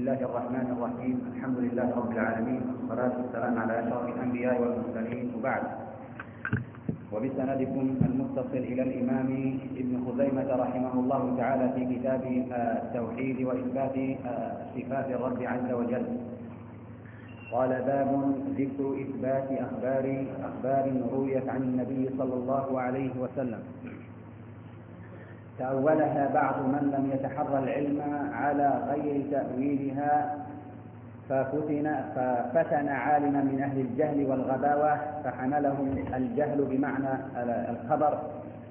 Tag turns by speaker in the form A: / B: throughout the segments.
A: الله الرحمن الرحيم الحمد لله رب العالمين والصلاة والسلام على أشرف الأنبياء والمرسلين وبعد وبسندكم المتصل إلى الإمام ابن خزيمة رحمه الله تعالى في كتاب التوحيد وإثبات صفات الرب عز وجل قال باب ذكر إثبات أخبار أخبار رويت عن النبي صلى الله عليه وسلم تأولها بعض من لم يتحرى العلم على غير تأويلها ففتن, ففتن عالما من أهل الجهل والغباوة فحملهم الجهل بمعنى الخبر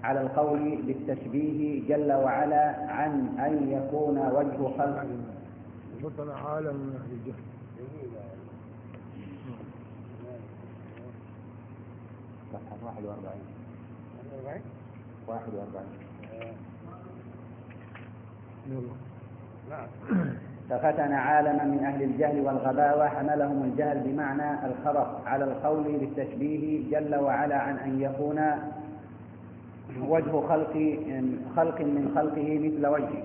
A: على القول بالتشبيه جل وعلا عن أن يكون وجه خلق.
B: فتن عالم من أهل الجهل.
A: صفحة 41 41 ففتن عالما من أهل الجهل والغباوة حملهم الجهل بمعنى الخبر على القول بالتشبيه جل وعلا عن أن يكون وجه خلق خلق من خلقه مثل وجهه.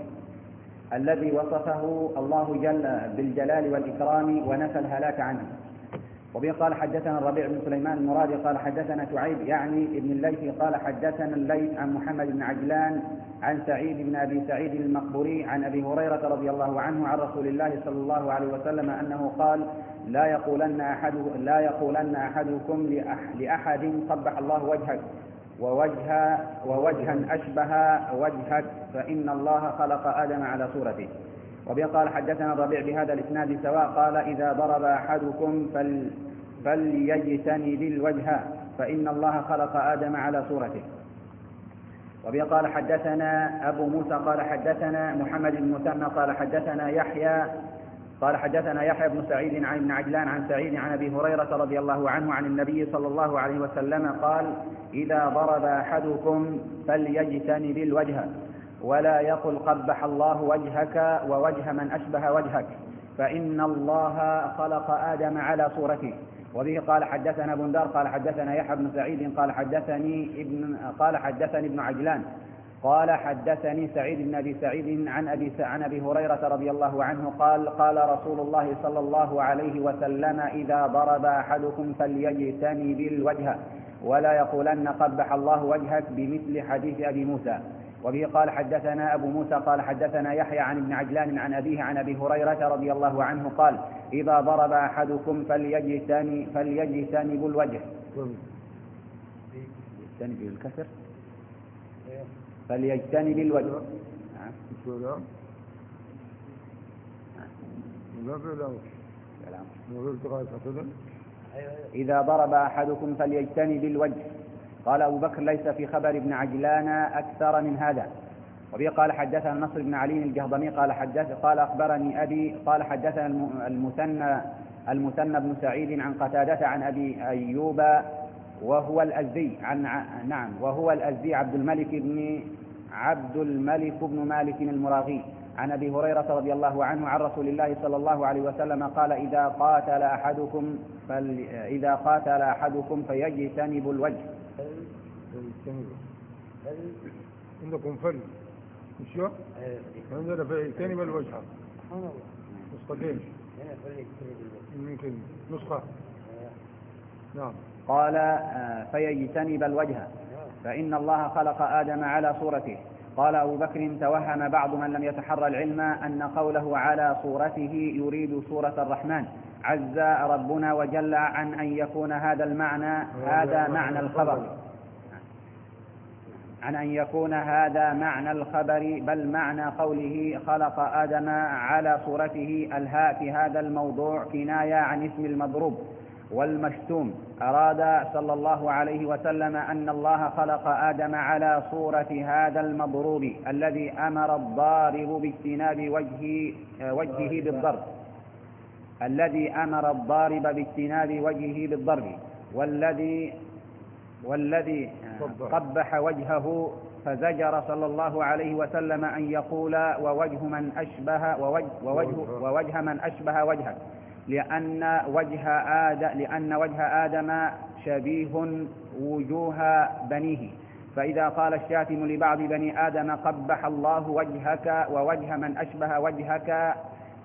A: الذي وصفه الله جل بالجلال والإكرام ونفى الهلاك عنه. وبه قال حدثنا الربيع بن سليمان المرادي قال حدثنا شعيب يعني ابن الليث قال حدثنا الليث عن محمد بن عجلان عن سعيد بن أبي سعيد المقبوري عن أبي هريرة رضي الله عنه عن رسول الله صلى الله عليه وسلم أنه قال لا يقولن أحد لا يقولن أحدكم لأحد قبح الله وجهك ووجه ووجها أشبه وجهك فإن الله خلق آدم على صورته. وبه قال حدثنا الربيع بهذا الإسناد سواء قال إذا ضرب أحدكم فل فليجتنب الوجه فإن الله خلق آدم على صورته. وبه قال حدثنا أبو موسى قال حدثنا محمد بن مثنى قال حدثنا يحيى قال حدثنا يحيى بن سعيد عن ابن عجلان عن سعيد عن أبي هريرة رضي الله عنه عن النبي صلى الله عليه وسلم قال إذا ضرب أحدكم فليجتنب الوجه ولا يقل قبح الله وجهك ووجه من أشبه وجهك فإن الله خلق آدم على صورته. وبه قال حدثنا بندار قال حدثنا يحيى بن سعيد قال حدثني ابن قال حدثني ابن عجلان قال حدثني سعيد بن أبي سعيد عن أبي عن أبي هريرة رضي الله عنه قال قال رسول الله صلى الله عليه وسلم إذا ضرب أحدكم فليجتنب الوجه ولا يقولن قبح الله وجهك بمثل حديث أبي موسى. وبه قال حدثنا أبو موسى قال حدثنا يحيى عن ابن عجلان عن أبيه عن أبي هريرة رضي الله عنه قال إذا ضرب أحدكم فليجتنب فليجتنب الوجه يجتنب الكسر فليجتنب الوجه إذا ضرب أحدكم فليجتنب الوجه قال أبو بكر ليس في خبر ابن عجلان أكثر من هذا. وبه قال حدثنا نصر بن علي الجهضمي قال حدث قال أخبرني أبي قال حدثنا المثنى المثنى بن سعيد عن قتادة عن أبي أيوب وهو الأزدي عن نعم وهو الأزدي عبد الملك بن عبد الملك بن مالك المراغي. عن أبي هريرة رضي الله عنه عن رسول الله صلى الله عليه وسلم قال إذا قاتل أحدكم فل... إذا قاتل أحدكم فيجتنب الوجه.
B: عندكم فل. مش يو؟ عندنا فيجتنب الوجه. نسختين يمكن نسخة. نعم.
A: قال فيجتنب الوجه. فإن الله خلق آدم على صورته. قال أبو بكر توهم بعض من لم يتحرى العلم أن قوله على صورته يريد صورة الرحمن. عز ربنا وجل عن أن يكون هذا المعنى هذا معنى الخبر. عن أن يكون هذا معنى الخبر بل معنى قوله خلق آدم على صورته الهاء في هذا الموضوع كناية عن اسم المضروب. والمشتوم. أراد صلى الله عليه وسلم أن الله خلق آدم على صورة هذا المضروب الذي أمر الضارب باجتناب وجهه, وجهه بالضرب. الذي أمر الضارب باجتناب وجهه بالضرب. والذي والذي قبح. وجهه. فزجر صلى الله عليه وسلم أن يقول ووجه من أشبه ووجه, ووجه, ووجه من أشبه وجهك. لأن وجه آدم لأن وجه آدم شبيه وجوه بنيه. فإذا قال الشاتم لبعض بني آدم قبح الله وجهك ووجه من أشبه وجهك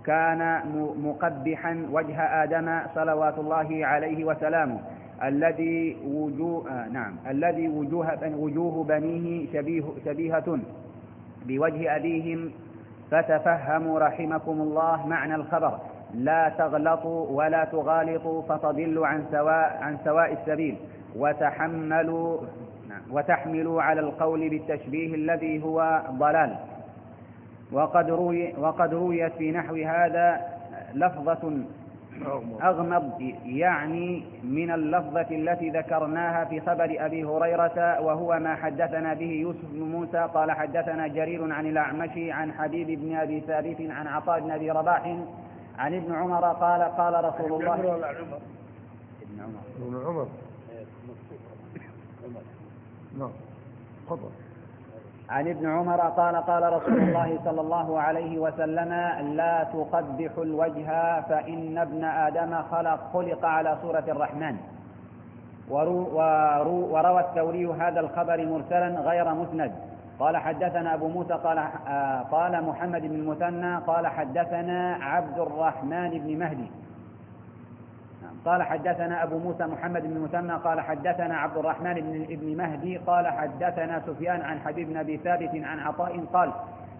A: كان مقبحا وجه آدم صلوات الله عليه وسلامه. الذي وجوه آه نعم. الذي وجوه وجوه بنيه شبيه شبيهة بوجه أبيهم. فتفهموا رحمكم الله معنى الخبر. لا تغلطوا ولا تغالطوا فتضلوا عن سواء عن سواء السبيل. وتحملوا وتحملوا على القول بالتشبيه الذي هو ضلال. وقد روي وقد رويت في نحو هذا لفظة أغمض يعني من اللفظة التي ذكرناها في خبر أبي هريرة وهو ما حدثنا به يوسف بن موسى. قال حدثنا جرير عن الأعمش عن حبيب بن أبي ثابت عن عطاء بن أبي رباح عن ابن عمر قال قال رسول الله. ابن
B: عمر. ابن عمر. نعم. تفضل.
A: عن ابن عمر قال قال رسول الله صلى الله عليه وسلم لا تقبح الوجه فإن ابن آدم خلق خلق على صورة الرحمن. وروى الثوري هذا الخبر مرسلا غير مسند. قال حدثنا أبو موسى قال آه، قال محمد بن المثنى قال حدثنا عبد الرحمن بن مهدي. قال حدثنا أبو موسى محمد بن مثنى قال حدثنا عبد الرحمن بن ابن مهدي قال حدثنا سفيان عن حبيب بن أبي ثابت عن عطاء قال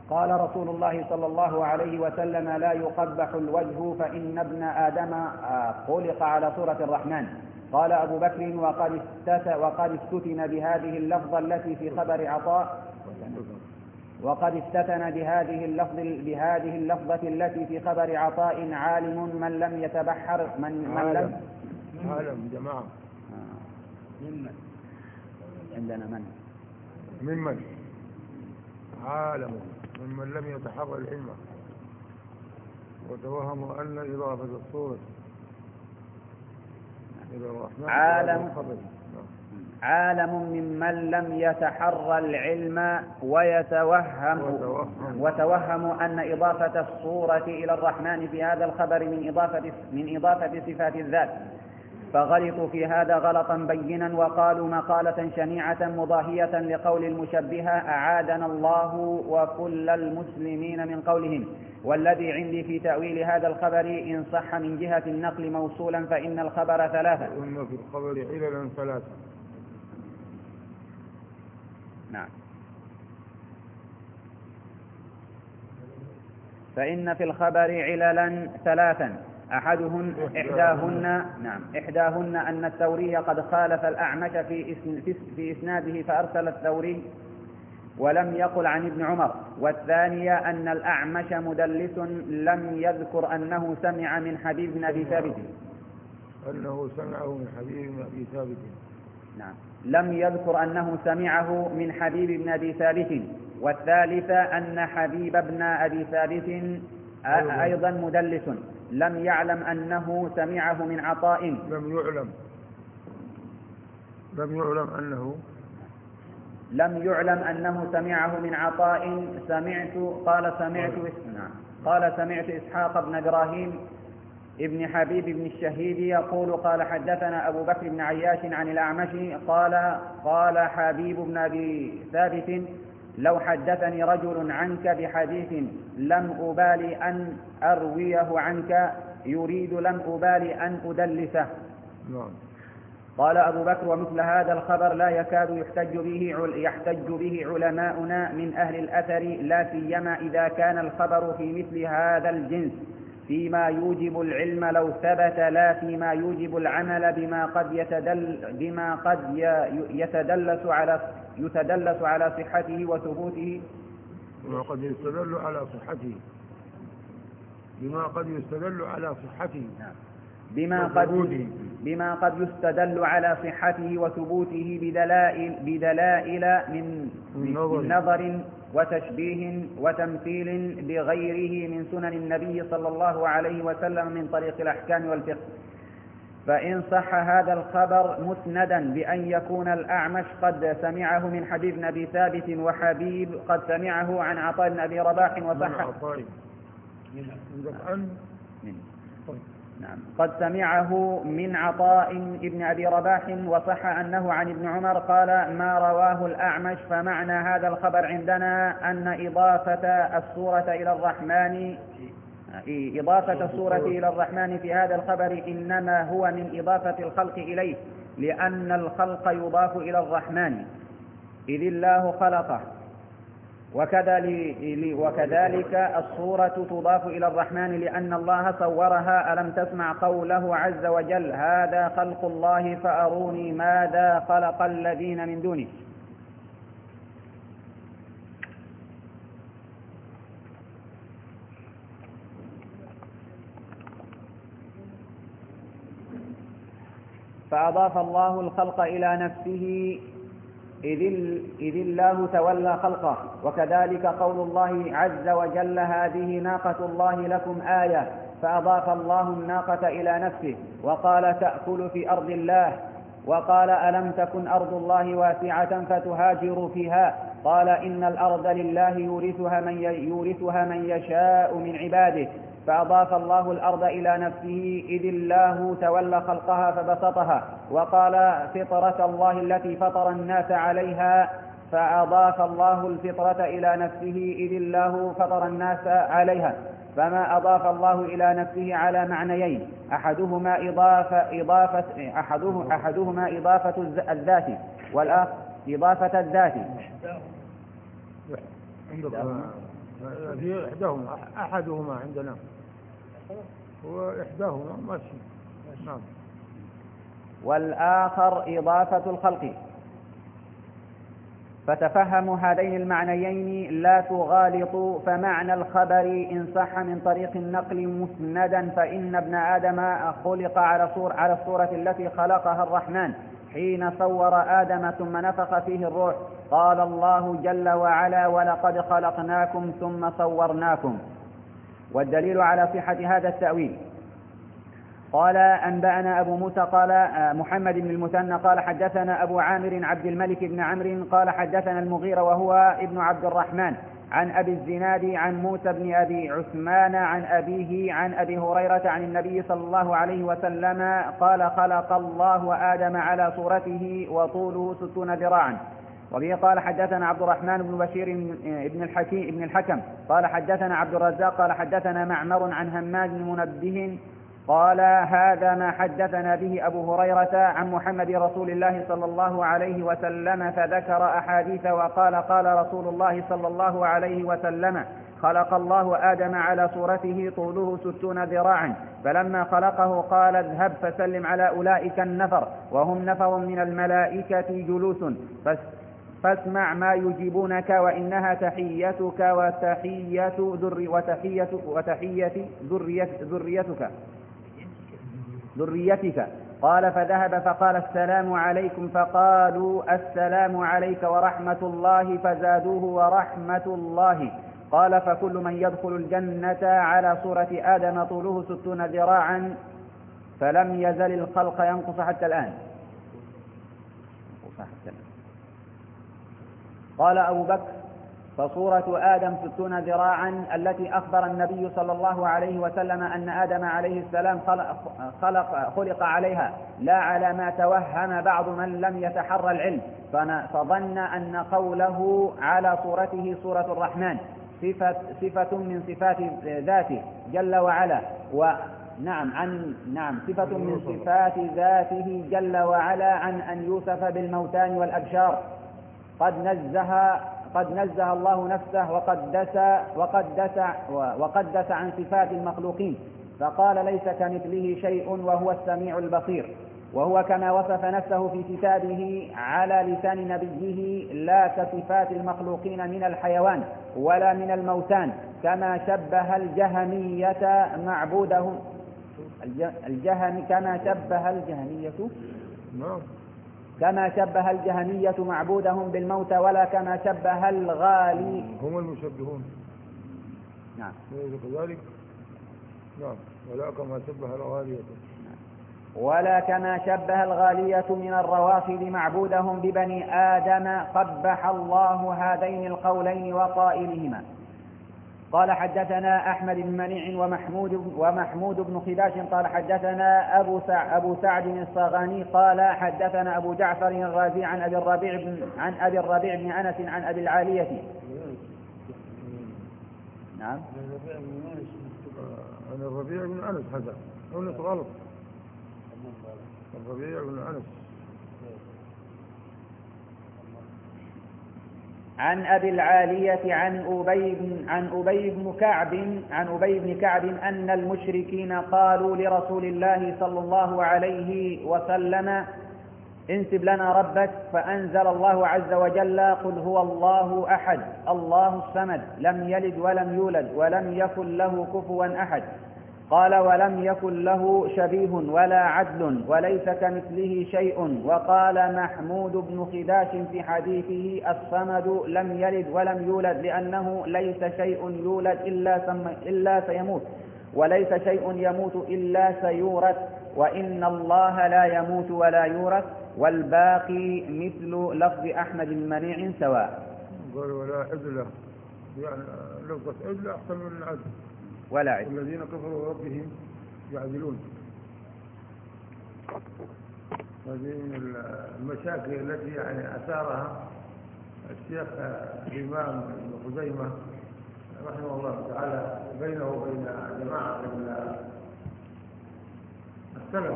A: قال رسول الله صلى الله عليه وسلم لا يقبح الوجه فإن ابن آدم آه، خلق على صورة الرحمن. قال أبو بكر وقد وقد بهذه اللفظة التي في خبر عطاء وقد استثنى بهذه اللفظ بهذه اللفظة التي في خبر عطاء عالم من لم يتبحر من من لم
B: عالم. جماعة.
A: ممن؟ عندنا من؟
B: ممن؟ عالم ممن لم يتحرى العلم. وتوهم أن إضافة الصورة إلى الرحمن
A: عالم. عالم ممن لم يتحرى العلم ويتوهم وتوهم أن إضافة الصورة إلى الرحمن في هذا الخبر من إضافة من إضافة صفات الذات. فغلطوا في هذا غلطا بينا وقالوا مقالة شنيعة مضاهية لقول المشبهة أعادنا الله وكل المسلمين من قولهم. والذي عندي في تأويل هذا الخبر إن صح من جهة النقل موصولا فإن الخبر ثلاثة.
B: وإن في الخبر عللا ثلاثة.
A: نعم. فإن في الخبر عللا ثلاثا. أحدهن إحداهن نعم إحداهن أن الثوري قد خالف الأعمش في في إسناده فأرسل الثوري ولم يقل عن ابن عمر. والثانية أن الأعمش مدلس لم يذكر أنه سمع من حبيب بن أبي ثابت.
B: أنه سمعه من حبيب بن أبي ثابت.
A: نعم. لم يذكر أنه سمعه من حبيب بن أبي ثابت والثالثة أن حبيب بن أبي ثابت أيضا. مدلس. لم يعلم أنه سمعه من عطاء.
B: لم يعلم. لم يعلم أنه.
A: لم يعلم أنه سمعه من عطاء. سمعت قال سمعت نعم. قال سمعت إسحاق بن إبراهيم. ابن حبيب بن الشهيد يقول قال حدثنا أبو بكر بن عياش عن الأعمش قال قال حبيب بن أبي ثابت لو حدثني رجل عنك بحديث لم أبالي أن أرويه عنك يريد لم أبالي أن أدلسه.
B: نعم.
A: قال أبو بكر ومثل هذا الخبر لا يكاد يحتج به يحتج به علماؤنا من أهل الأثر لا سيما إذا كان الخبر في مثل هذا الجنس. فيما يوجب العلم لو ثبت لا فيما يوجب العمل بما قد يتدل بما قد يتدلس على يتدلس على صحته وثبوته.
B: بما قد يستدل على صحته. بما قد يستدل على صحته.
A: نعم. بما قد بما قد يستدل على صحته وثبوته بدلائل بدلائل من, من نظر وتشبيه وتمثيل بغيره من سنن النبي صلى الله عليه وسلم من طريق الأحكام والفقه. فإن صح هذا الخبر مسندا بأن يكون الأعمش قد سمعه من حبيب بن أبي ثابت وحبيب قد سمعه عن عطاء بن أبي رباح وصح من نعم. قد سمعه من عطاء ابن أبي رباح وصح أنه عن ابن عمر قال ما رواه الأعمش فمعنى هذا الخبر عندنا أن إضافة الصورة إلى الرحمن إضافة الصورة إلى الرحمن في هذا الخبر إنما هو من إضافة الخلق إليه لأن الخلق يضاف إلى الرحمن إذ الله خلقه. وكذلك الصورة تضاف إلى الرحمن لأن الله صورها ألم تسمع قوله عز وجل هذا خلق الله فأروني ماذا خلق الذين من دونه؟ فأضاف الله الخلق إلى نفسه إذ الله تولى خلقه وكذلك قول الله عز وجل هذه ناقة الله لكم آية فأضاف الله الناقة إلى نفسه وقال تأكل في أرض الله وقال ألم تكن أرض الله واسعة فتهاجروا فيها؟ قال إن الأرض لله يورثها من يورثها من يشاء من عباده. فأضاف الله الأرض إلى نفسه إذ الله تولى خلقها فبسطها وقال فطرة الله التي فطر الناس عليها فأضاف الله الفطرة إلى نفسه إذ الله فطر الناس عليها فما أضاف الله إلى نفسه على معنيين أحدهما إضافة إضافة أحده أحدهما إضافة الذات والآخر إضافة الذات
B: في إحداهما أحدهما عندنا. هو إحداهما ماشي. نعم.
A: والآخر إضافة الخلق. فتفهموا هذين المعنيين لا تغالطوا فمعنى الخبر إن صح من طريق النقل مسندا فإن ابن آدم خلق على صور على الصورة التي خلقها الرحمن. حين صور آدم ثم نفخ فيه الروح قال الله جل وعلا ولقد خلقناكم ثم صورناكم. والدليل على صحة هذا التأويل. قال أنبأنا أبو موسى قال محمد بن المثنى قال حدثنا أبو عامر عبد الملك بن عمرو قال حدثنا المغيرة وهو ابن عبد الرحمن. عن أبي الزناد عن موسى بن أبي عثمان عن أبيه عن أبي هريرة عن النبي صلى الله عليه وسلم قال خلق الله آدم على صورته وطوله ستون ذراعا وبه قال حدثنا عبد الرحمن بن بشير بن الحكيم بن الحكم قال حدثنا عبد الرزاق قال حدثنا معمر عن هماد بن منبه قال هذا ما حدثنا به أبو هريرة عن محمد رسول الله صلى الله عليه وسلم فذكر أحاديث وقال قال رسول الله صلى الله عليه وسلم خلق الله آدم على صورته طوله ستون ذراعا فلما خلقه قال اذهب فسلم على أولئك النفر وهم نفر من الملائكة جلوس فاسمع ما يجيبونك وإنها تحيتك وتحية ذري وتحية وتحية ذريتك. ذريتك. قال فذهب فقال السلام عليكم. فقالوا السلام عليك ورحمة الله. فزادوه ورحمة الله. قال فكل من يدخل الجنة على صورة آدم طوله ستون ذراعا فلم يزل الخلق ينقص حتى الآن. قال أبو بكر فصورة آدم ستون ذراعا التي أخبر النبي صلى الله عليه وسلم أن آدم عليه السلام خلق, خلق, خلق عليها لا على ما توهم بعض من لم يتحرى العلم. فظن أن قوله على صورته صورة الرحمن صفة, صفة من صفات ذاته جل وعلا. ونعم عن نعم صفة من صفات ذاته جل وعلا عن أن يوصف بالموتان والأبشار. قد نزه قد نزه الله نفسه وقدس وقدس وقدس عن صفات المخلوقين. فقال ليس كمثله شيء وهو السميع البصير. وهو كما وصف نفسه في كتابه على لسان نبيه لا كصفات المخلوقين من الحيوان ولا من الموتان كما شبه الجهمية معبودهم. الجهم كما شبه الجهمية نعم. كما شبه الجهمية معبودهم بالموت ولا كما شبه الغالي.
B: هم المشبهون.
A: نعم.
B: كذلك؟ نعم. ولا كما شبه الغالية.
A: ولا كما شبه الغالية من الروافد معبودهم ببني آدم قبح الله هذين القولين وقائلهما قال حدثنا أحمد بن منيع ومحمود ومحمود بن خداش قال حدثنا أبو سع أبو سعد الصاغاني قال حدثنا أبو جعفر الرازي عن أبي الربيع بن عن أبي الربيع بن أنس عن أبي العالية. نعم.
B: عن الربيع بن أنس. هذا. أنس غلط. الربيع بن أنس.
A: عن أبي العالية عن أبي بن عن أبي بن كعب عن أبي بن كعب أن المشركين قالوا لرسول الله صلى الله عليه وسلم انسب لنا ربك فأنزل الله عز وجل قل هو الله أحد الله الصمد لم يلد ولم يولد ولم يكن له كفوا أحد. قال ولم يكن له شبيه ولا عدل وليس كمثله شيء. وقال محمود بن خداش في حديثه الصمد لم يلد ولم يولد لأنه ليس شيء يولد إلا, سم إلا سيموت. وليس شيء يموت إلا سيورث. وإن الله لا يموت ولا يورث. والباقي مثل لفظ أحمد المنيع سواء.
B: قال ولا عدل. يعني لفظة عدل أحسن من العدل.
A: ولا عدل
B: والذين كفروا ربهم يعدلون. هذه المشاكل التي يعني أثارها الشيخ الإمام ابن خزيمة رحمه الله تعالى بينه وبين جماعة السلف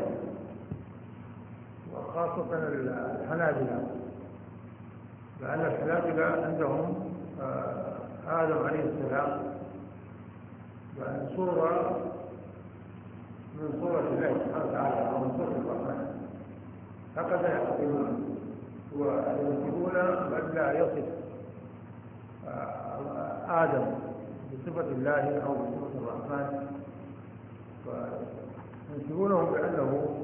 B: وخاصة الحنابلة. لأن الحنابلة عندهم آه، آدم عليه السلام صورة من صورة الله سبحانه وتعالى أو من صورة الرحمن. هكذا يعتقدون وينسبون من لا يصف آه، آدم بصفة الله أو بصفة الرحمن. فينسبونه بأنه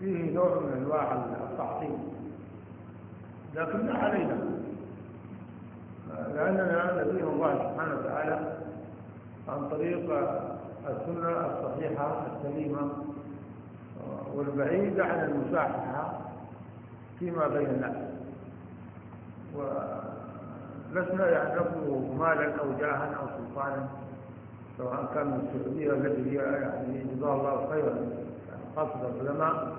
B: فيه نوع من أنواع التعطيل. لكن علينا. لأننا نبي الله سبحانه وتعالى عن طريق السنة الصحيحة السليمة والبعيدة عن المساحة فيما بين الناس. ولسنا يعني نطلب مالا أو جاها أو سلطانا سواء كان من السعودية التي هي يعني جزاه الله خيرا. خاصة العلماء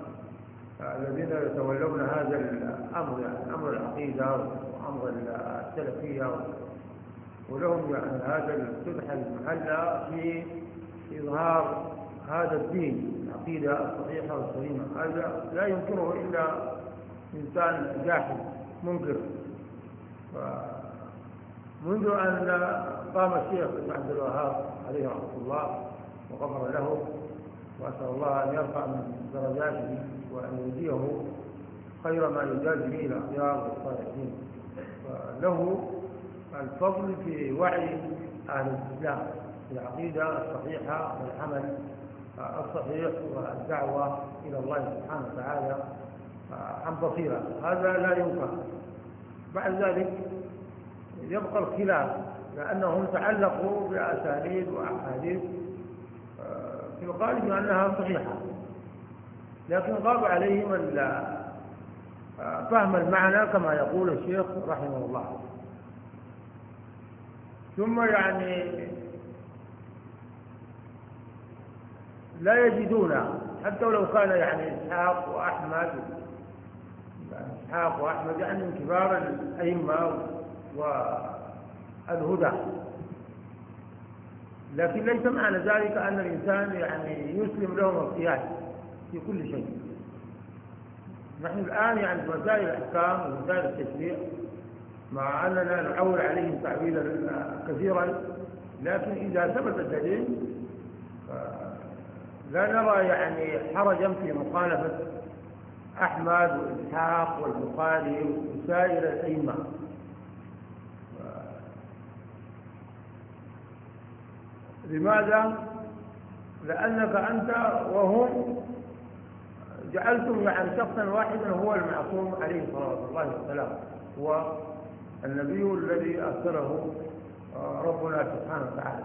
B: الذين يتولون هذا الأمر يعني أمر العقيدة وأمر السلفية ولهم يعني هذا الفتح المحلى في إظهار هذا الدين العقيدة الصحيحة والسليمة. هذا لا يمكنه إلا إنسان جاحد منكر. منذ أن قام الشيخ ابن عبد الوهاب عليه رحمة الله وغفر له وأسأل الله أن يرفع من درجاته وأن يهديه خير ما يجازي به الأخيار والصالحين. فله الفضل في وعي أهل الإسلام العقيدة الصحيحة والعمل الصحيح والدعوة إلى الله سبحانه وتعالى عن بصيرة. هذا لا ينكر. بعد ذلك يبقى الخلاف لأنهم تعلقوا بأسانيد وأحاديث في الغالب أنها صحيحة. لكن غاب عليهم فهم المعنى كما يقول الشيخ رحمه الله. ثم يعني لا يجدون حتى ولو كان يعني إسحاق وأحمد إسحاق وأحمد يعني من كبار الأئمة والهدى. لكن ليس معنى ذلك أن الإنسان يعني يسلم لهم القياس في كل شيء. نحن الآن يعني في مسائل الأحكام ومسائل التشريع مع أننا نعول عليهم تعويلا كثيرا لكن إذا ثبت الدليل لا نرى يعني حرجا في مخالفة أحمد وإسحاق والبخاري وسائر الأئمة لماذا؟ لأنك أنت وهم جعلتم يعني شخصا واحدا هو المعصوم عليه الصلاة والسلام هو النبي الذي أرسله ربنا سبحانه وتعالى.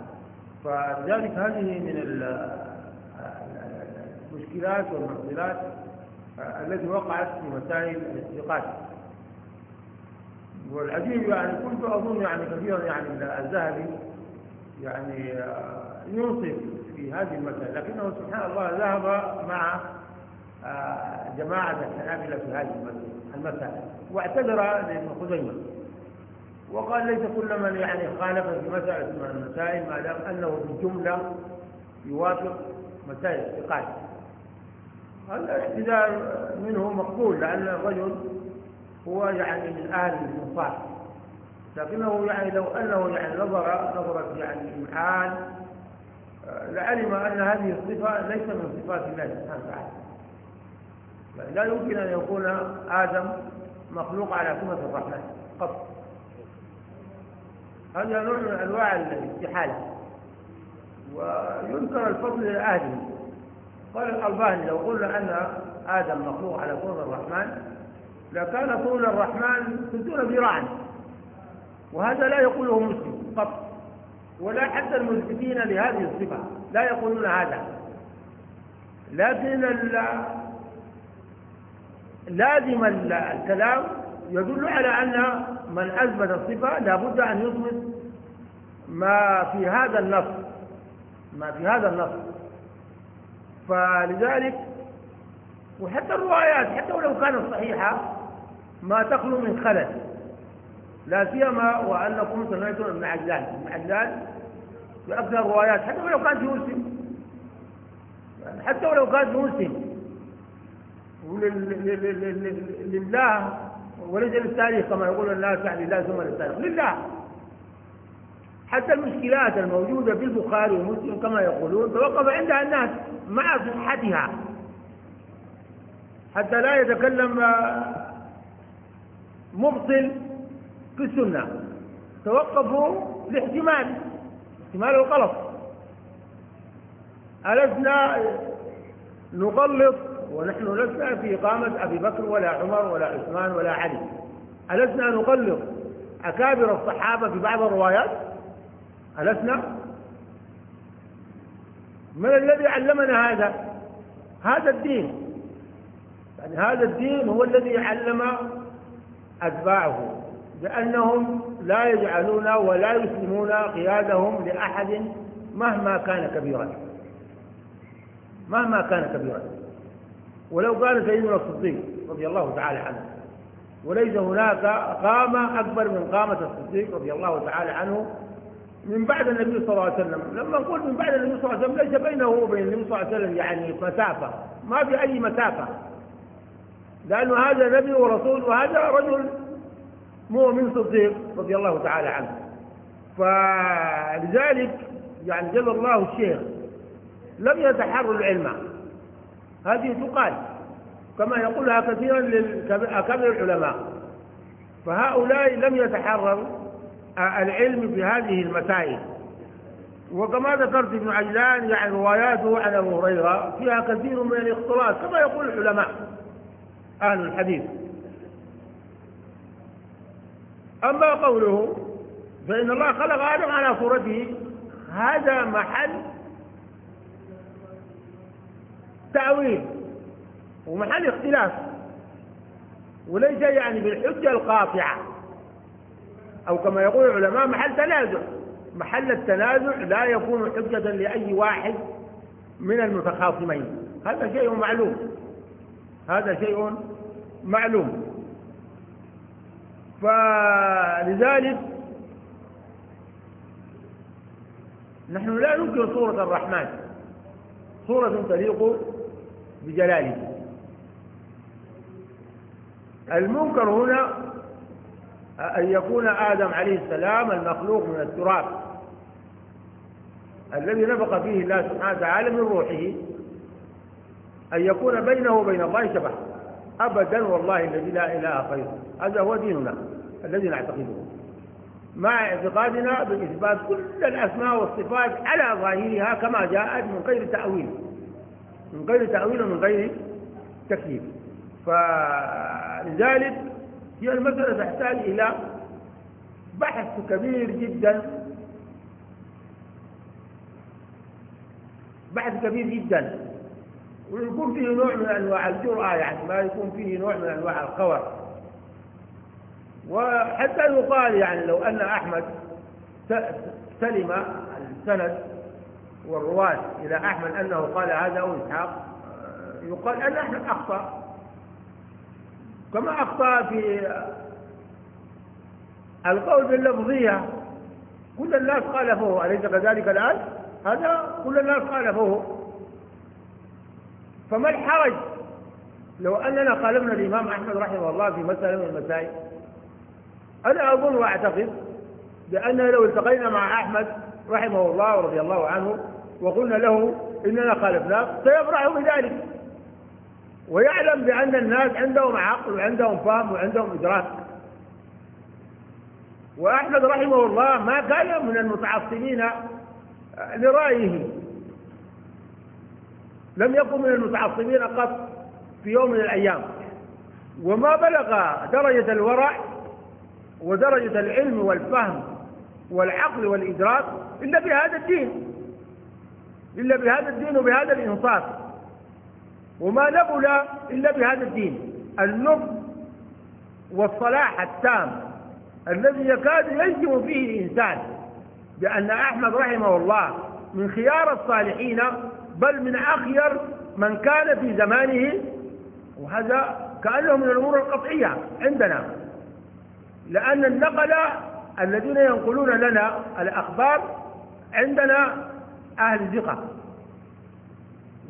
B: فلذلك هذه من المشكلات والمعضلات التي وقعت في مسائل الاعتقاد. والعجيب يعني كنت أظن يعني كثيرا يعني الذهبي يعني ينصف في هذه المسألة لكنه سبحان الله ذهب مع جماعة الحنابلة في هذه المسألة واعتذر لابن خزيمة وقال ليس كل من يعني خالف في مسألة من المسائل ما دام أنه بالجملة يوافق مسائل الاعتقاد الاعتذار منه مقبول لأن الرجل هو يعني من أهل الإنصاف لكنه يعني لو أنه يعني نظر نظرة يعني إمعان لعلم أن هذه الصفة ليس من صفات الله سبحانه وتعالى. لا يمكن أن يكون آدم مخلوق على صفة الرحمن قط. هذا نوع من أنواع الاستحالة وينكر الفضل لأهله قال الألباني لو قلنا أن آدم مخلوق على صورة الرحمن لكان طول الرحمن ستون ذراعا. وهذا لا يقوله مسلم قط ولا حتى المثبتين لهذه الصفة لا يقولون هذا. لكن لازم الكلام يدل على أن من أثبت الصفة لابد أن يثبت ما في هذا النص ما في هذا النص فلذلك وحتى الروايات حتى ولو كانت صحيحة ما تخلو من خلل. لا سيما وأنكم سمعتم ابن عجلان. ابن عجلان في أكثر الروايات حتى ولو كان في مسلم. حتى ولو كان في مسلم. لله وليس للتاريخ كما يقول الناس يعني لله ثم للتاريخ. لله. حتى المشكلات الموجودة في البخاري ومسلم كما يقولون توقف عندها الناس مع صحتها. حتى لا يتكلم مبطل في السنة. توقفوا لاحتمال احتمال الغلط ألسنا نغلط ونحن لسنا في إقامة أبي بكر ولا عمر ولا عثمان ولا علي. ألسنا نغلط أكابر الصحابة في بعض الروايات؟ ألسنا؟ من الذي علمنا هذا؟ هذا الدين. يعني هذا الدين هو الذي علم أتباعه بأنهم لا يجعلون ولا يسلمون قيادهم لأحد مهما كان كبيرا. مهما كان كبيرا. ولو كان سيدنا الصديق رضي الله تعالى عنه. وليس هناك قامة أكبر من قامة الصديق رضي الله تعالى عنه من بعد النبي صلى الله عليه وسلم. لما نقول من بعد النبي صلى الله عليه وسلم ليس بينه وبين النبي صلى الله عليه وسلم يعني مسافة. ما في أي مسافة. لأنه هذا نبي ورسول وهذا رجل مؤمن صديق رضي الله تعالى عنه. فلذلك يعني جل الله الشيخ لم يتحروا العلم. هذه تقال. كما يقولها كثيرا لأكابر العلماء فهؤلاء لم يتحرروا العلم بهذه المسائل. وكما ذكرت ابن عجلان يعني رواياته عن أبو هريرة فيها كثير من الاختلاط كما يقول العلماء أهل الحديث. أما قوله فإن الله خلق آدم على صورته هذا محل تأويل ومحل اختلاف. وليس يعني بالحجة القاطعة. أو كما يقول العلماء محل تنازع. محل التنازع لا يكون حجة لأي واحد من المتخاصمين. هذا شيء معلوم. هذا شيء معلوم. فلذلك نحن لا ننكر صورة الرحمن. صورة تليق بجلاله. المنكر هنا أن يكون آدم عليه السلام المخلوق من التراب. الذي نفق فيه الله سبحانه وتعالى من روحه أن يكون بينه وبين الله شبه. أبدا والله الذي لا إله غيره. هذا هو ديننا الذي نعتقده. مع اعتقادنا بإثبات كل الأسماء والصفات على ظاهرها كما جاءت من غير تأويل. من غير تأويل ومن غير تكييف. فلذلك هي المسألة تحتاج إلى بحث كبير جدا. بحث كبير جدا. ويكون فيه نوع من أنواع الجرأة يعني ما يكون فيه نوع من أنواع القوى وحتى يقال يعني لو أن أحمد سلم السند والرواة إلى أحمد أنه قال هذا أو إسحاق يقال أن أحمد أخطأ. كما أخطأ في القول باللفظية. كل الناس خالفوه. أليس كذلك الآن؟ هذا كل الناس خالفوه. فما الحرج؟ لو أننا خالفنا الإمام أحمد رحمه الله في مسألة من المسائل. أنا أظن وأعتقد بأننا لو التقينا مع أحمد رحمه الله ورضي الله عنه وقلنا له إننا خالفناه سيفرح بذلك. ويعلم بأن الناس عندهم عقل وعندهم فهم وعندهم إدراك. وأحمد رحمه الله ما كان من المتعصبين لرأيه. لم يكن من المتعصبين قط في يوم من الأيام. وما بلغ درجة الورع ودرجة العلم والفهم والعقل والإدراك إلا بهذا الدين. إلا بهذا الدين وبهذا الإنصاف. وما نبل إلا بهذا الدين. النبل والصلاح التام الذي يكاد ينجم فيه الإنسان. بأن أحمد رحمه الله من خيار الصالحين بل من أخير من كان في زمانه وهذا كأنه من الأمور القطعية عندنا. لأن النقل الذين ينقلون لنا الأخبار عندنا أهل ثقة.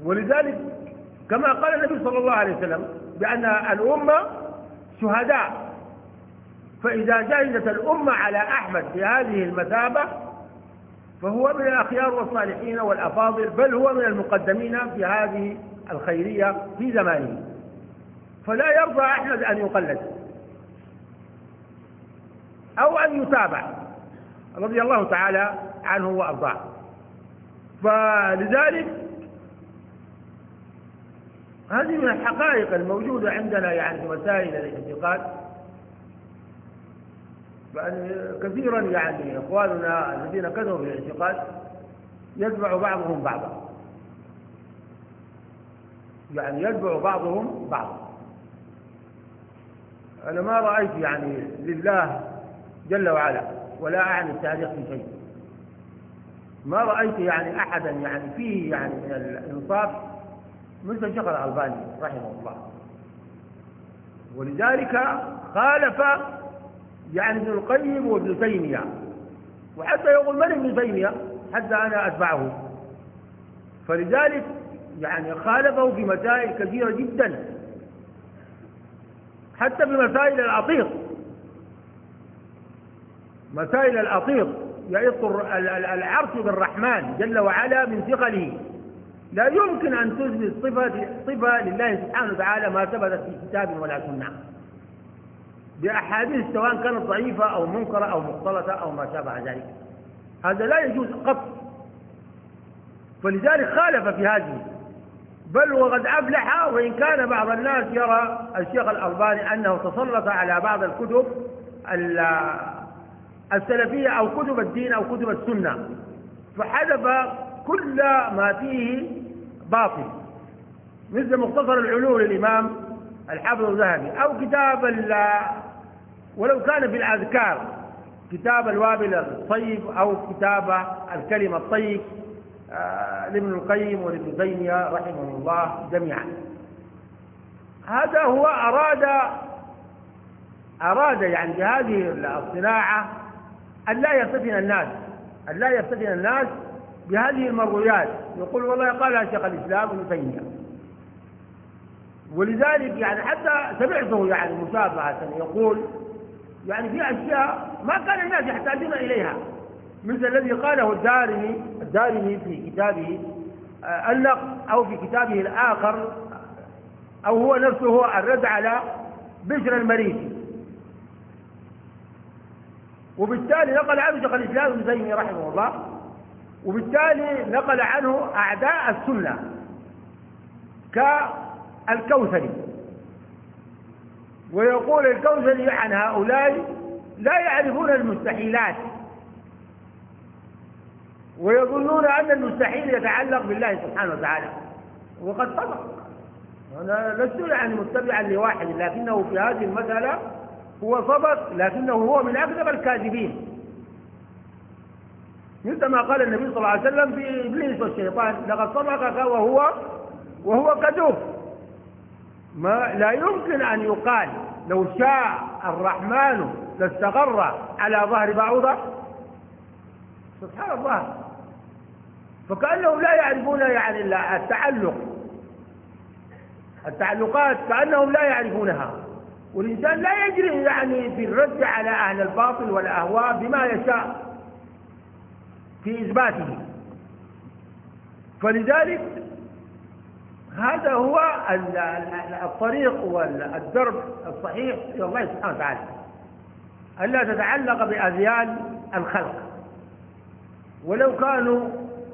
B: ولذلك كما قال النبي صلى الله عليه وسلم بأن الأمة شهداء. فإذا جهزت الأمة على أحمد في هذه المثابة فهو من الأخيار والصالحين والأفاضل بل هو من المقدمين في هذه الخيرية في زمانه. فلا يرضى أحمد أن يقلد. أو أن يتابع رضي الله تعالى عنه وأرضاه. فلذلك هذه من الحقائق الموجودة عندنا يعني في مسائل الاعتقاد. كثيرا يعني إخواننا الذين كذبوا في الاعتقاد يتبع بعضهم بعضا. يعني يتبع بعضهم بعضا. أنا ما رأيت يعني لله جل وعلا ولا اعني التاريخ في شيء. ما رأيت يعني أحدا يعني فيه يعني من الانصاف مثل الشيخ الألباني رحمه الله. ولذلك خالف يعني ابن القيم وابن تيمية. وحتى يقول من ابن تيمية؟ حتى أنا أتبعه. فلذلك يعني خالفه في مسائل كثيرة جدا. حتى في مسائل الأطيق مسائل الأطيق يعط العرش بالرحمن جل وعلا من ثقله. لا يمكن أن تثبت صفة صفة لله سبحانه وتعالى ما ثبتت في كتاب ولا سنة. بأحاديث سواء كانت ضعيفة أو منكرة أو مختلطة أو ما شابه ذلك. هذا لا يجوز قط. فلذلك خالف في هذه. بل وقد أفلح وإن كان بعض الناس يرى الشيخ الألباني أنه تسلط على بعض الكتب السلفية أو كتب الدين أو كتب السنة فحذف كل ما فيه باطل. مثل مختصر العلوم للإمام الحافظ الذهبي أو كتاب ولو كان في الأذكار كتاب الوابل الطيب أو كتاب الكلمة الطيب آه، لابن القيم ولابن تيمية رحمه الله جميعا. هذا هو أراد أراد يعني بهذه الصناعة أن لا يفتن الناس أن لا يفتن الناس بهذه المرويات. يقول والله قالها شيخ الإسلام ابن ولذلك يعني حتى سمعته يعني مشابهة يقول يعني في أشياء ما كان الناس يحتاجون إليها. مثل الذي قاله الدارمي الدارمي في كتابه آه، النقد أو في كتابه الآخر أو هو نفسه الرد على بشر المريسي وبالتالي نقل عنه شيخ الإسلام ابن تيمية رحمه الله وبالتالي نقل عنه أعداء السنة كالكوثري. ويقول الكوثري عن هؤلاء لا يعرفون المستحيلات ويظنون أن المستحيل يتعلق بالله سبحانه وتعالى. وقد صدق أنا لست يعني متبعا لواحد لكنه في هذه المسألة هو صدق لكنه هو من أكذب الكاذبين. مثل ما قال النبي صلى الله عليه وسلم في إبليس والشيطان لقد صدقك وهو وهو كذوب. ما لا يمكن أن يقال لو شاء الرحمن لاستقر على ظهر بعوضة. سبحان الله. فكأنهم لا يعرفون يعني التعلق. التعلقات كأنهم لا يعرفونها. والإنسان لا يجري يعني في الرد على أهل الباطل والأهواء بما يشاء في إثباته. فلذلك هذا هو الطريق والدرب الصحيح إلى الله سبحانه وتعالى. ألا تتعلق بأذيال الخلق. ولو كانوا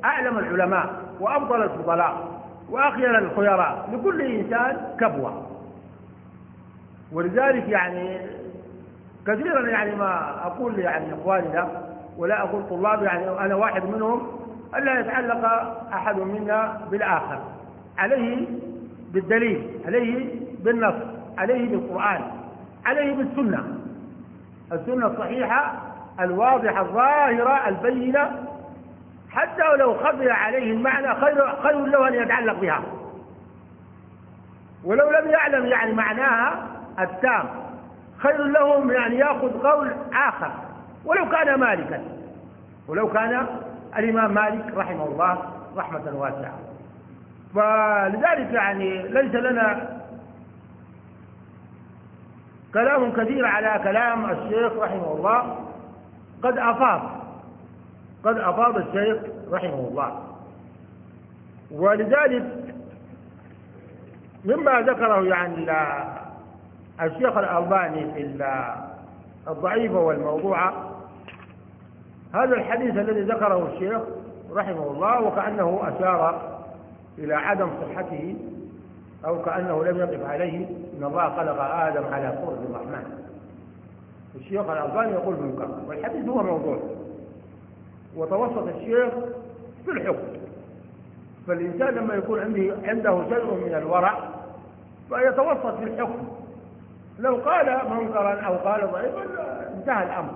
B: أعلم العلماء وأفضل الفضلاء وأخير الخيراء لكل إنسان كبوة. ولذلك يعني كثيرا يعني ما أقول يعني إخواننا ولا أقول طلاب يعني أنا واحد منهم ألا يتعلق أحد منا بالآخر. عليه بالدليل عليه بالنص عليه بالقرآن عليه بالسنة. السنة الصحيحة الواضحة الظاهرة البينة. حتى ولو خفي عليه المعنى خير خير له أن يتعلق بها. ولو لم يعلم يعني معناها التام. خير له من أن يأخذ قول آخر. ولو كان مالكا. ولو كان الإمام مالك رحمه الله رحمة واسعة. فلذلك يعني ليس لنا كلام كثير على كلام الشيخ رحمه الله. قد أفاض. قد أفاض الشيخ رحمه الله. ولذلك مما ذكره يعني الشيخ الألباني في الضعيفة والموضوعة هذا الحديث الذي ذكره الشيخ رحمه الله وكأنه أشار إلى عدم صحته أو كأنه لم يقف عليه إن الله خلق آدم على صورة الرحمن. الشيخ الألباني يقول منكر والحديث هو موضوع. وتوسط الشيخ في الحكم. فالإنسان لما يكون عنده عنده شيء من الورع فيتوسط في الحكم. لو قال منكرا أو قال ضعيفا انتهى الأمر.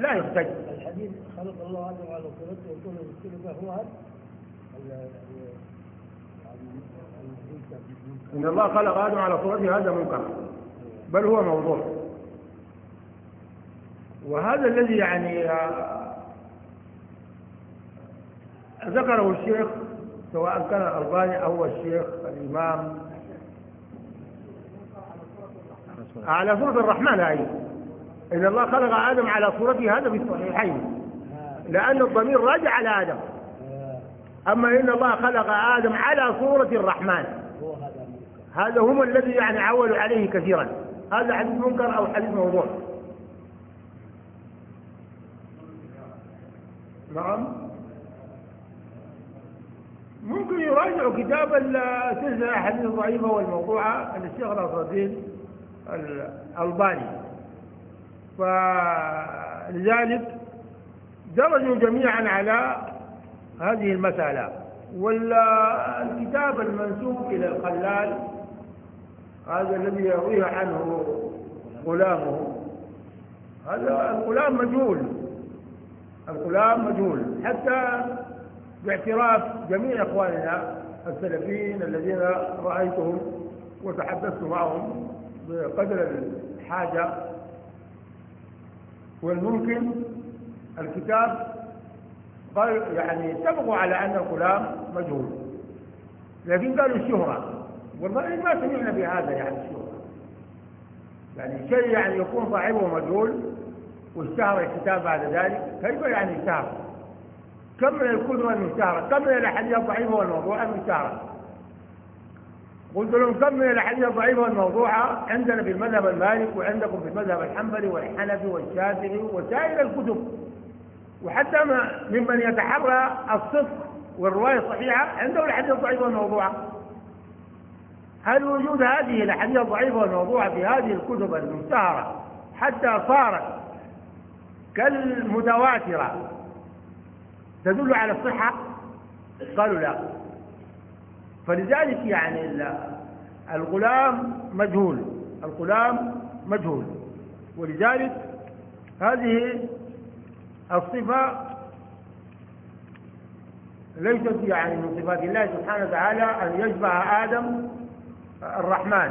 B: لا يحتج.
C: الحديث خلق الله آدم على صورته وكل كل هو هذا.
B: إن الله خلق آدم على صورته هذا منكر. بل هو موضوع. وهذا الذي يعني آه، ذكره الشيخ سواء كان الألباني أو الشيخ الإمام على صورة الرحمن أي إن الله خلق آدم على صورته هذا في الصحيحين. لأن الضمير راجع على آدم. أما إن الله خلق آدم على صورة الرحمن. هذا هم الذي يعني عولوا عليه كثيرا. هذا حديث منكر أو حديث موضوع. نعم. ممكن يراجعوا كتاب السلسلة الأحاديث الضعيفة والموضوعة. للشيخ ناصر الدين. الألباني. فلذلك درجوا جميعا على هذه المسألة. والكتاب المنسوب إلى الخلال هذا الذي يرويه عنه غلامه. هذا الغلام مجهول. الغلام مجهول. حتى باعتراف جميع إخواننا السلفيين الذين رأيتهم وتحدثت معهم بقدر الحاجة والممكن الكتاب قال يعني اتفقوا على أن الغلام مجهول. لكن قالوا الشهرة. والله ما سمعنا بهذا يعني الشهرة. يعني شيء يعني يكون صاحبه مجهول واشتهر الكتاب بعد ذلك. كيف يعني اشتهر؟ كم من الكتب المشتهرة كم من الأحاديث الضعيفة والموضوعة المشتهرة قلت لهم كم من الأحاديث الضعيفة والموضوعة عندنا في المذهب المالك وعندكم في المذهب الحنبلي والحنفي والشافعي وسائر الكتب. وحتى ممن يتحرى الصدق والرواية الصحيحة عنده الأحاديث الضعيفة والموضوعة. هل وجود هذه الأحاديث الضعيفة والموضوعة في هذه الكتب المشتهرة حتى صارت كالمتواترة تدل على الصحة؟ قالوا لا. فلذلك يعني الغلام مجهول الغلام مجهول. ولذلك هذه الصفة ليست يعني من صفات الله سبحانه وتعالى أن يشبه آدم الرحمن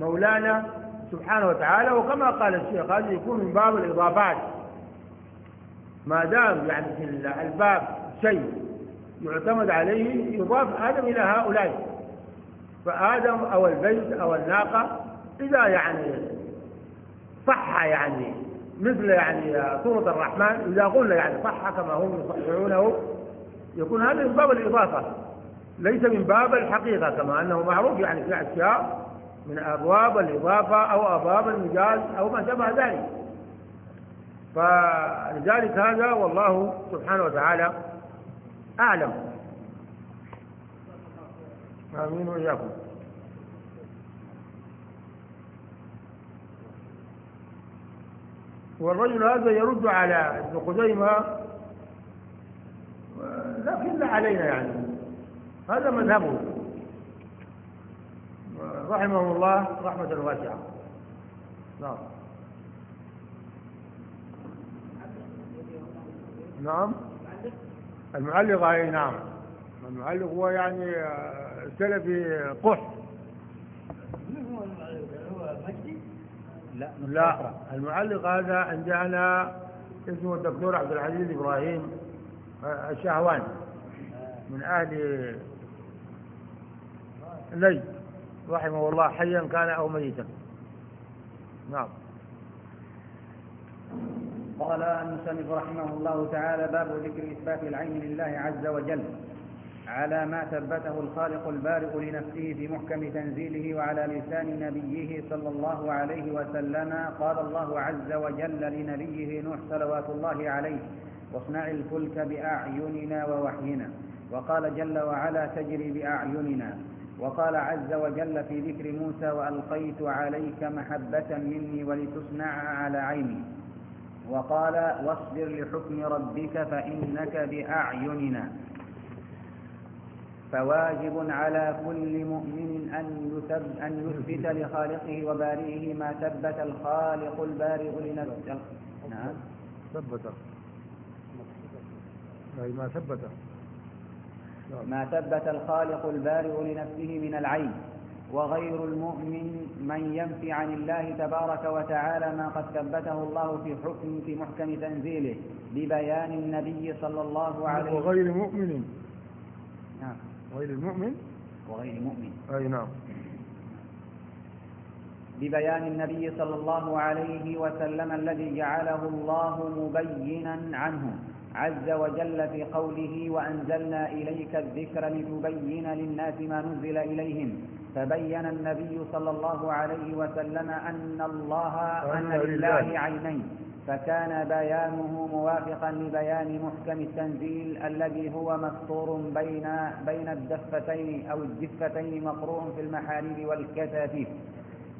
B: مولانا سبحانه وتعالى. وكما قال الشيخ هذا يكون من باب الإضافات. ما دام يعني في الباب شيء يعتمد عليه يضاف آدم إلى هؤلاء. فآدم أو البيت أو الناقة إذا يعني صح يعني مثل يعني سورة الرحمن إذا قلنا يعني صح كما هم يصححونه يكون هذا من باب الإضافة. ليس من باب الحقيقة كما أنه معروف يعني في أشياء من أبواب الإضافة أو أبواب المجاز أو ما شابه ذلك. فلذلك هذا والله سبحانه وتعالى أعلم. آمين وإياكم. والرجل هذا يرد على ابن خزيمة لكن لا علينا يعني. هذا مذهبه. رحمه الله رحمة واسعة. نعم. نعم. المعلق أي نعم. المعلق هو يعني سلفي قح لا لا المعلق. هذا عندنا اسمه الدكتور عبد العزيز إبراهيم الشهواني من أهل لي رحمه الله حيا كان أو ميتا. نعم.
A: قال المصنف رحمه الله تعالى باب ذكر إثبات العين لله عز وجل. على ما ثبته الخالق البارئ لنفسه في محكم تنزيله وعلى لسان نبيه صلى الله عليه وسلم. قال الله عز وجل لنبيه نوح صلوات الله عليه واصنع الفلك بأعيننا ووحينا وقال جل وعلا تجري بأعيننا وقال عز وجل في ذكر موسى وألقيت عليك محبة مني ولتصنع على عيني وقال واصبر لحكم ربك فإنك بأعيننا فواجب على كل مؤمن أن يثب أن يثبت لخالقه وبارئه ما ثبت الخالق البارئ لنفسه.
B: نعم. ثبت. أي ما ثبت.
A: ما ثبت الخالق البارئ لنفسه من العين. وغير المؤمن من ينفي عن الله تبارك وتعالى ما قد ثبته الله في حكم في محكم تنزيله ببيان النبي صلى الله عليه
B: وسلم وغير مؤمن.
A: نعم.
B: غير المؤمن؟
A: وغير المؤمن
B: أي نعم.
A: ببيان النبي صلى الله عليه وسلم الذي جعله الله مبينا عنه. عز وجل في قوله وأنزلنا إليك الذكر لتبين للناس ما نزل إليهم. فبين النبي صلى الله عليه وسلم أن الله أن لله عينين. فكان بيانه موافقا لبيان محكم التنزيل الذي هو مسطور بين بين الدفتين أو الدفتين مقروء في المحاريب والكتاتيب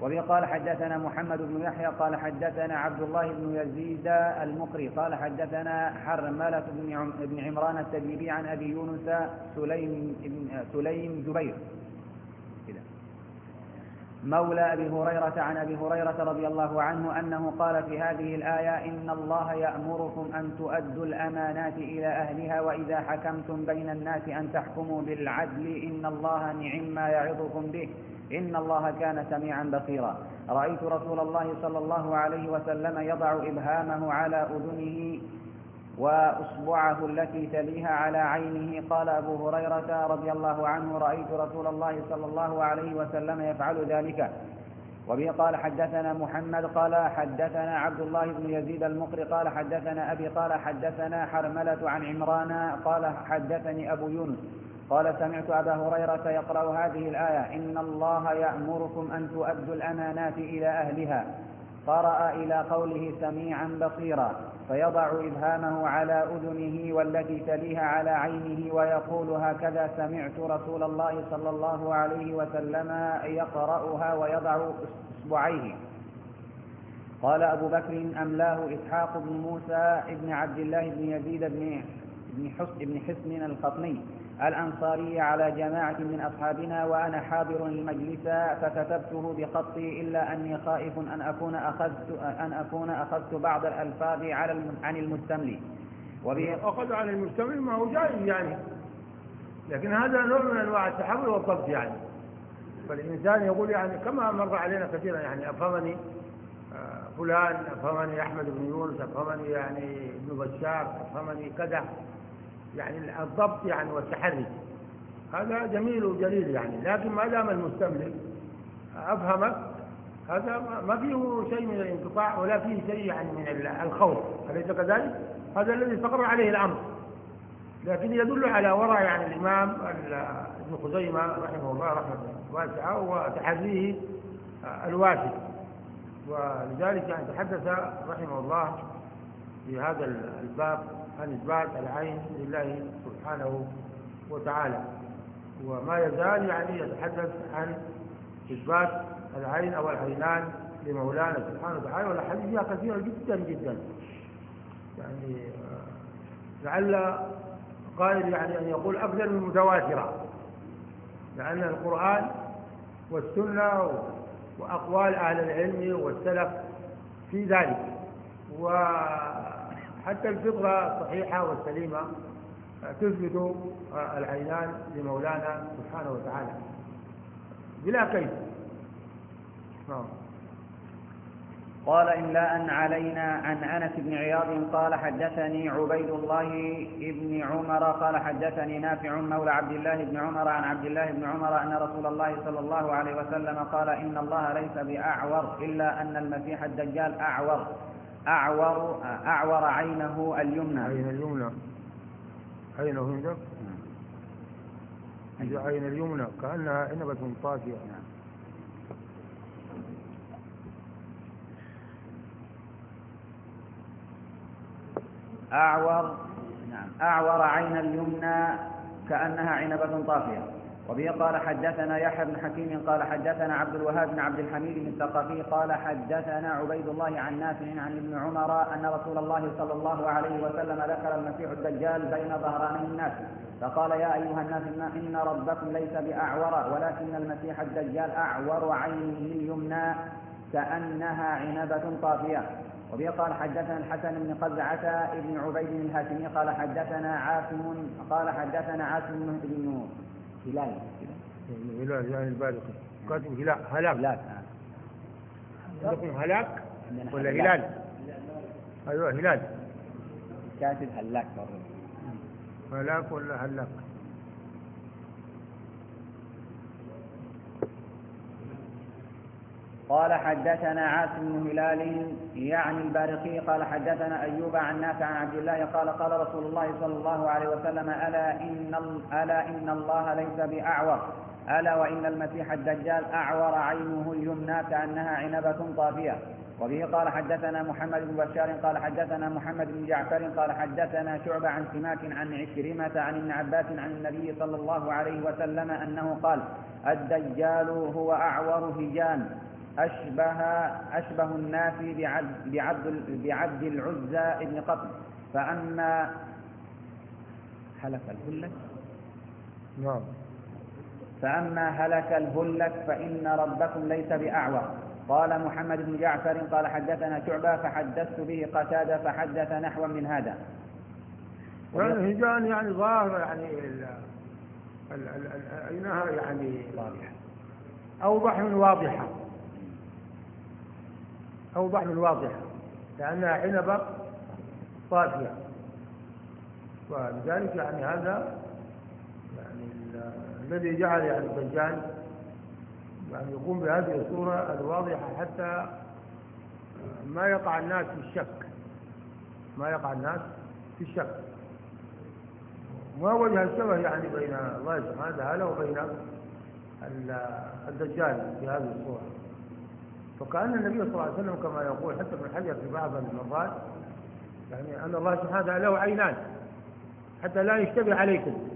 A: وبه قال حدثنا محمد بن يحيى قال حدثنا عبد الله بن يزيد المقري قال حدثنا حرملة بن عمران التجيبي عن أبي يونس سليم, سليم جبير مولى أبي هريرة عن أبي هريرة رضي الله عنه أنه قال في هذه الآية إن الله يأمركم أن تؤدوا الأمانات إلى أهلها وإذا حكمتم بين الناس أن تحكموا بالعدل إن الله نعم ما يعظكم به إن الله كان سميعا بصيرا. رأيت رسول الله صلى الله عليه وسلم يضع إبهامه على أذنه وأصبعه التي تليها على عينه. قال أبو هريرة رضي الله عنه رأيت رسول الله صلى الله عليه وسلم يفعل ذلك. وبه قال حدثنا محمد. قال حدثنا عبد الله بن يزيد المقري. قال حدثنا أبي قال حدثنا حرملة عن عمران. قال حدثني أبو يونس. قال سمعت أبا هريرة يقرأ هذه الآية إن الله يأمركم أن تؤدوا الأمانات إلى أهلها. قرأ إلى قوله سميعا بصيرا فيضع إبهامه على أذنه والتي تليها على عينه ويقول هكذا سمعت رسول الله صلى الله عليه وسلم يقرأها ويضع إصبعيه. قال أبو بكر أملاه إسحاق بن موسى بن عبد الله بن يزيد بن بن حسن الخطمي الأنصاري على جماعة من أصحابنا وأنا حاضر المجلس فكتبته بخطي إلا أني خائف أن أكون أخذت أن أكون أخذت بعض الألفاظ على عن المستملي
B: وبه أخذ عن المستملي ما هو جائز يعني. لكن هذا نوع من أنواع التحمل والضبط يعني. فالإنسان يقول يعني كما مر علينا كثيرا يعني أفهمني آه، فلان أفهمني أحمد بن يونس أفهمني يعني ابن بشار أفهمني كذا. يعني الضبط يعني والتحري. هذا جميل وجليل يعني لكن ما دام المستملك أفهمك هذا ما فيه شيء من الانقطاع ولا فيه شيء يعني من الخوف. أليس كذلك؟ هذا الذي استقر عليه الأمر. لكن يدل على وراء يعني الإمام ابن خزيمة رحمه الله رحمة واسعة وتحريه الواسع. ولذلك يعني تحدث رحمه الله في هذا الباب عن إثبات العين لله سبحانه وتعالى. وما يزال يعني يتحدث عن إثبات العين أو العينان لمولانا سبحانه وتعالى والأحاديث فيها كثيرة جدا جدا. يعني لعل قائل يعني أن يقول أكثر من متواترة لأن القرآن والسنة وأقوال أهل العلم والسلف في ذلك. وحتى الفطرة الصحيحة والسليمة تثبت العينان لمولانا سبحانه وتعالى. بلا كيف. نعم.
A: قال إملاء علينا عن أنس بن عياض قال حدثني عبيد الله بن عمر قال حدثني نافع مولى عبد الله بن عمر عن عبد الله بن عمر أن رسول الله صلى الله عليه وسلم قال إن الله ليس بأعور إلا أن المسيح الدجال أعور. أعور أعور عينه اليمنى.
B: عين اليمنى. عينه عندك؟ نعم عين اليمنى. كأنها عنبة طافية. نعم.
A: أعور نعم. أعور عين اليمنى كأنها عنبة طافية. وبه قال حدثنا يحيى بن حكيم قال حدثنا عبد الوهاب بن عبد الحميد الثقفي قال حدثنا عبيد الله عن نافع عن ابن عمر أن رسول الله صلى الله عليه وسلم ذكر المسيح الدجال بين ظهراني الناس فقال يا أيها الناس إن ربكم ليس بأعور ولكن المسيح الدجال أعور عينه اليمنى كأنها عنبة طافية. وبه قال حدثنا الحسن بن قزعة بن عبيد الهاشمي قال حدثنا عاصم قال حدثنا عاصم بن هلال.
B: هلال يعني البالغ. كاتب هلال هلاك. هلاك عندكم هلاك ولا هلال؟ أيوه هلال.
A: كاتب هلاك
B: هلاك ولا هلاك؟
A: قال حدثنا عاصم بن هلال يعني البارقي قال حدثنا أيوب عن نافع عن عبد الله قال قال رسول الله صلى الله عليه وسلم ألا إن, ألا إن الله ليس بأعور ألا وإن المسيح الدجال أعور عينه اليمنى كأنها عنبة طافية. وبه قال حدثنا محمد بن بشار قال حدثنا محمد بن جعفر قال حدثنا شعبة عن سماك عن عكرمة عن ابن عباس عن النبي صلى الله عليه وسلم أنه قال الدجال هو أعور هجان. أشبه أشبه الناس بعبد بعبد بعبد العزى ابن قطن. فأما هلك الهلك؟
B: نعم.
A: فأما هلك الهلك فإن ربكم ليس بأعور قال محمد بن جعفر قال حدثنا شعبة فحدثت به قتادة فحدث نحوا من هذا.
B: يعني هجان يعني يعني عينها يعني واضحة. أوضح من واضحة. أوضح من واضحة لأنها عنبة طافية. ولذلك يعني هذا يعني الذي جعل يعني الدجال يعني يقوم بهذه الصورة الواضحة حتى ما يقع الناس في الشك. ما يقع الناس في الشك. ما وجه الشبه يعني بين الله سبحانه وتعالى وبين الدجال في هذه الصورة. فكأن النبي صلى الله عليه وسلم كما يقول حتى ابن حجر في بعض المرات يعني أن الله سبحانه وتعالى له عينان حتى لا يشتبه عليكم.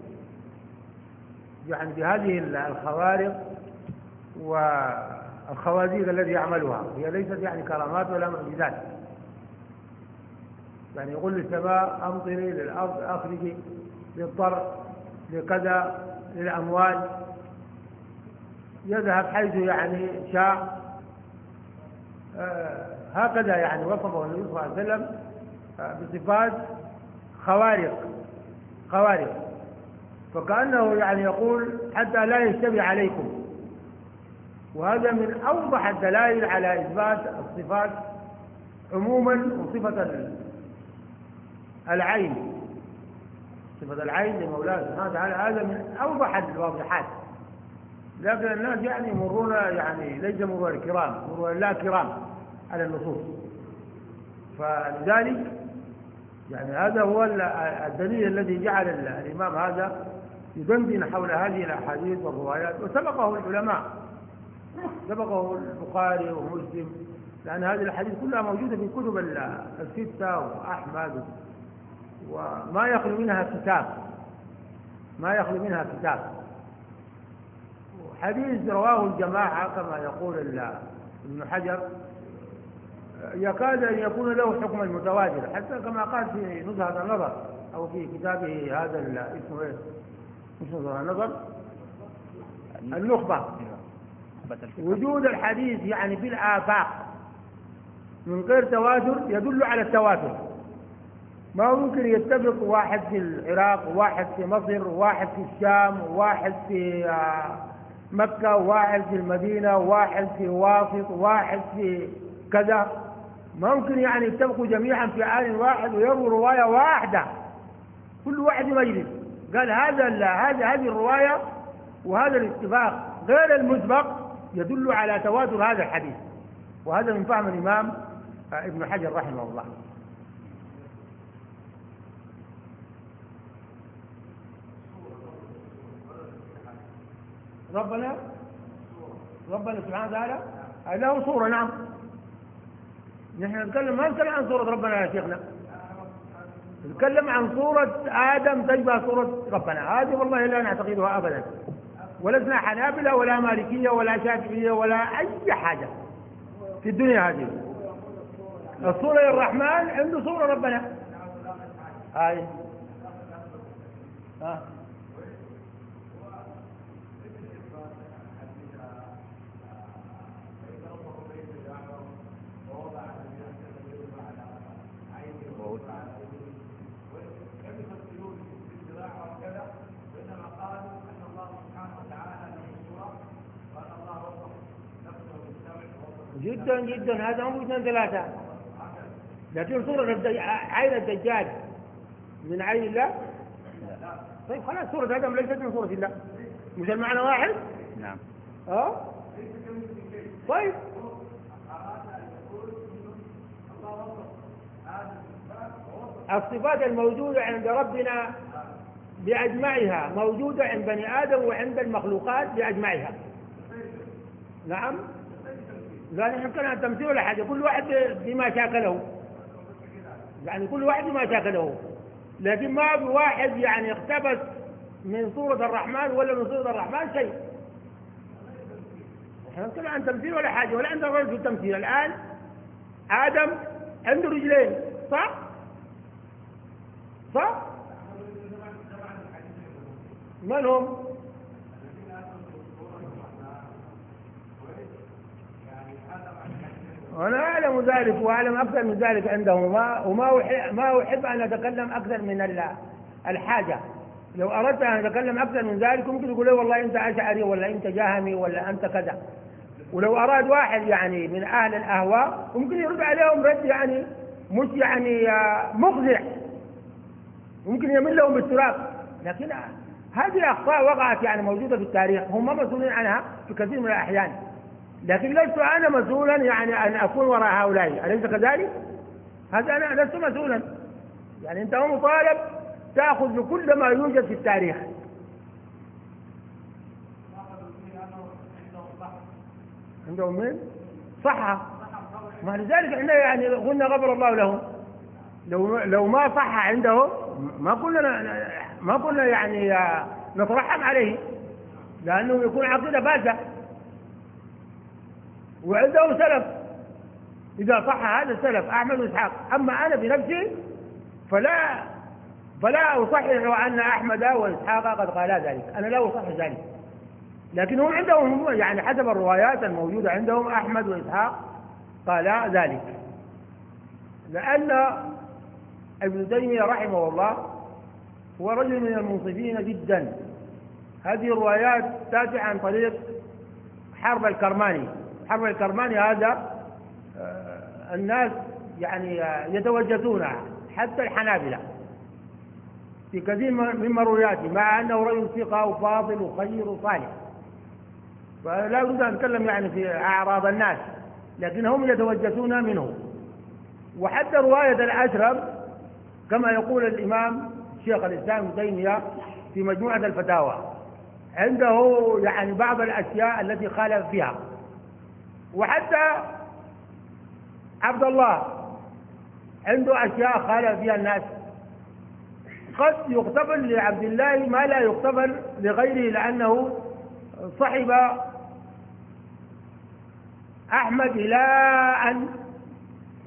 B: يعني بهذه الخوارق والخوازيق الذي يعملها. هي ليست يعني كرامات ولا معجزات. يعني يقول للسماء أمطري للأرض أخرجي للضر لكذا للأموال. يذهب حيث يعني شاء. هكذا يعني وصفه النبي صلى الله عليه وسلم آه، بصفات خوارق خوارق. فكأنه يعني يقول حتى لا يشتبه عليكم. وهذا من أوضح الدلائل على إثبات الصفات عموما وصفة العين. صفة العين لمولاه سبحانه وتعالى هذا من أوضح الواضحات. لكن الناس يعني يمرون يعني ليس مرور الكرام مرور لا كرام على النصوص. فلذلك يعني هذا هو الدليل الذي جعل الإمام هذا يدندن حول هذه الأحاديث والروايات وسبقه العلماء سبقه البخاري ومسلم لأن هذه الأحاديث كلها موجودة في كتب الستة وأحمد وما يخلو منها كتاب ما يخلو منها كتاب. حديث رواه الجماعة كما يقول ابن حجر يكاد أن يكون له حكم المتواتر حتى كما قال في نزهة النظر أو في كتابه هذا اسمه؟ مش نزهة النظر؟ النخبة. وجود الحديث يعني في الآفاق من غير تواتر يدل على التواتر. ما ممكن يتفق واحد في العراق وواحد في مصر وواحد في الشام وواحد في آه، مكة وواحد في المدينة وواحد في واسط وواحد في كذا. ممكن يعني يتفقوا جميعا في آن واحد ويرووا رواية واحدة. كل واحد مجلس قال هذا هذا هذه الرواية وهذا الاتفاق. غير المسبق يدل على تواتر هذا الحديث. وهذا من فهم الإمام ابن حجر رحمه الله. ربنا ربنا سبحانه وتعالى له صورة نعم. نحن نتكلم ما نتكلم عن صورة ربنا يا شيخنا. نتكلم عن صورة آدم تشبه صورة ربنا. هذه والله لا نعتقدها أبدا. ولسنا حنابلة ولا مالكية ولا شافعية ولا أي حاجة في الدنيا هذه. الصورة للرحمن عنده صورة ربنا. هاي. ها. جدا جدا هذا هم اثنين ثلاثة لكن صورة عين الدجاج من عين الله؟ طيب خلاص صورة آدم ليست من صورة الله. مش المعنى واحد؟
A: نعم.
B: آه طيب. الصفات الموجودة عند ربنا بأجمعها موجودة عند بني آدم وعند المخلوقات بأجمعها. نعم. لا نحن كان تمثيل ولا حاجة كل واحد بما شاكله يعني كل واحد بما شاكله لكن ما بواحد يعني اقتبس من صورة الرحمن ولا من صورة الرحمن شيء إحنا نتكلم عن تمثيل ولا حاجة ولا عندنا رجل في التمثيل الآن آدم عنده رجلين صح؟ صح؟ من هم؟ وأنا أعلم ذلك وأعلم أكثر من ذلك عندهم وما وما ما أحب أن أتكلم أكثر من الحاجة. لو أردت أن أتكلم أكثر من ذلك ممكن يقول لي والله أنت أشعري ولا أنت جهمي ولا أنت كذا. ولو أراد واحد يعني من أهل الأهواء ممكن يرد عليهم رد يعني مش يعني مخزع ممكن يمل لهم بالتراب. لكن هذه أخطاء وقعت يعني موجودة في التاريخ. هم مسؤولين عنها في كثير من الأحيان. لكن لست أنا مسؤولا يعني أن أكون وراء هؤلاء. أليس كذلك؟ هذا أنا لست مسؤولا. يعني أنت مطالب تأخذ بكل ما يوجد في التاريخ. عندهم من؟ صحة. ما لذلك إحنا يعني قلنا غفر الله لهم. لو لو ما صح عنده ما قلنا ما قلنا يعني نترحم عليه لأنه يكون عقيدة فاسدة. وعنده سلف. إذا صح هذا السلف أحمد وإسحاق. أما أنا بنفسي فلا فلا أصحح أن أحمد وإسحاق قد قالا ذلك. أنا لا أصحح ذلك. لكن هم عندهم يعني حسب الروايات الموجودة عندهم أحمد وإسحاق قالا ذلك. لأن ابن تيمية رحمه الله هو رجل من المنصفين جدا. هذه الروايات تاتي عن طريق حرب الكرماني. حرب الكرماني هذا آه، الناس يعني يتوجسون حتى الحنابلة في كثير من مروياته مع أنه رجل ثقة وفاضل وخير وصالح. فلا أريد أن أتكلم يعني في أعراض الناس لكنهم يتوجسون منه وحتى رواية الأشرف كما يقول الإمام شيخ الإسلام ابن تيمية في مجموعة الفتاوى عنده يعني بعض الأشياء التي خالف فيها. وحتى عبد الله عنده أشياء خالف فيها الناس. قد يغتفل لعبد الله ما لا يغتفل لغيره لأنه صحب أحمد إلى أن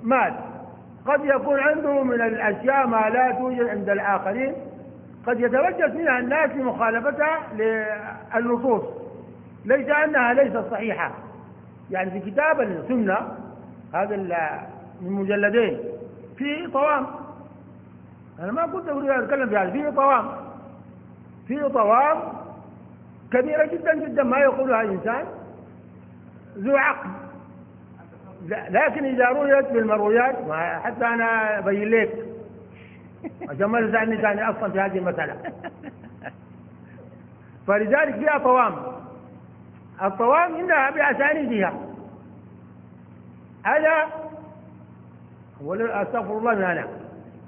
B: مات قد يكون عنده من الأشياء ما لا توجد عند الآخرين. قد يتوجس منها الناس لمخالفتها للنصوص. ليس أنها ليست صحيحة. يعني في كتاب السنة هذا من مجلدين في طوام. أنا ما كنت أريد أن أتكلم في هذا فيه طوام. فيه طوام كبيرة جدا جدا ما يقولها الإنسان ذو عقل. لكن إذا رويت بالمرويات حتى أنا أبين لك. عشان ما تزعلني ثاني أصلا في هذه المسألة. فلذلك فيها طوام. الطوام إنها بأسانيدها هذا أستغفر الله من أنا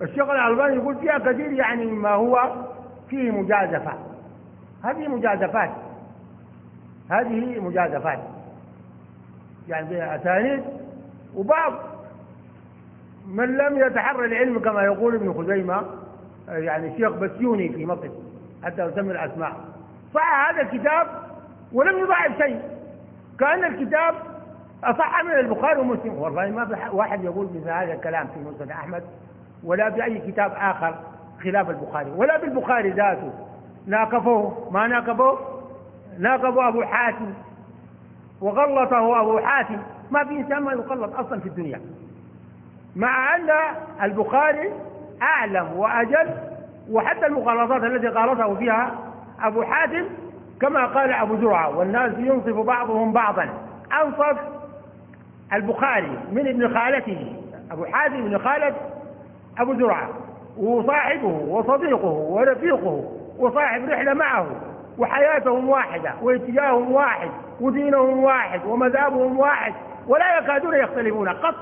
B: الشيخ الألباني يقول فيها كثير يعني مما هو فيه مجازفة. هذه مجازفات. هذه مجازفات. يعني فيها أسانيد وبعض من لم يتحرى العلم كما يقول ابن خزيمة يعني الشيخ بسيوني في مصر حتى يسمي الأسماء. صح هذا الكتاب ولم يضاعف شيء. كأن الكتاب أصح من البخاري ومسلم. والله ما في واحد يقول مثل هذا الكلام في مسند أحمد ولا في أي كتاب آخر خلاف البخاري ولا بالبخاري ذاته. ناقفوه. ما ناقفوه؟ ناقفوا أبو حاتم. وغلطه أبو حاتم. ما في إنسان ما يغلط أصلا في الدنيا. مع أن البخاري أعلم وأجل وحتى المغالطات التي غالطه فيها أبو حاتم كما قال أبو زرعة والناس ينصف بعضهم بعضا. أنصف البخاري من ابن خالته أبو حاتم ابن خالد أبو زرعة. وصاحبه وصديقه ورفيقه وصاحب رحلة معه وحياتهم واحدة واتجاههم واحد ودينهم واحد ومذهبهم واحد ولا يكادون يختلفون قط.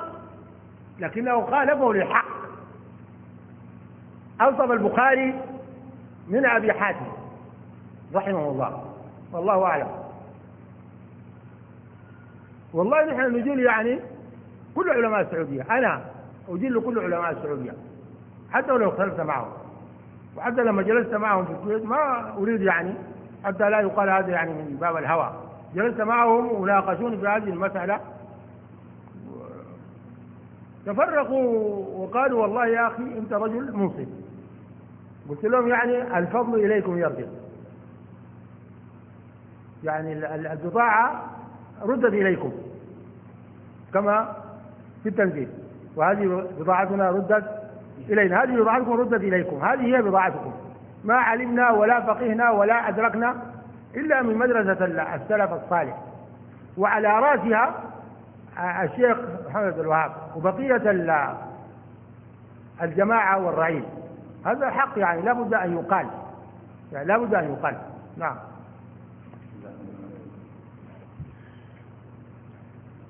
B: لكنه خالفه للحق. أوصف البخاري من أبي حاتم رحمه الله. والله أعلم. والله نحن نجيل يعني كل علماء السعودية. أنا أجل كل علماء السعودية. حتى ولو اختلفت معهم. وحتى لما جلست معهم في الكويت ما أريد يعني حتى لا يقال هذا يعني من باب الهوى. جلست معهم وناقشوني في هذه المسألة. تفرقوا وقالوا والله يا أخي أنت رجل منصف. قلت لهم يعني الفضل إليكم يرجع يعني البضاعة ردت إليكم كما في التنزيل. وهذه بضاعتنا ردت إلينا. هذه بضاعتكم ردت إليكم. هذه هي بضاعتكم. ما علمنا ولا فقهنا ولا أدركنا إلا من مدرسة السلف الصالح. وعلى رأسها الشيخ محمد الوهاب وبقية الجماعة والرعيل. هذا حق يعني لا بد أن يقال. يعني لا بد أن يقال. نعم.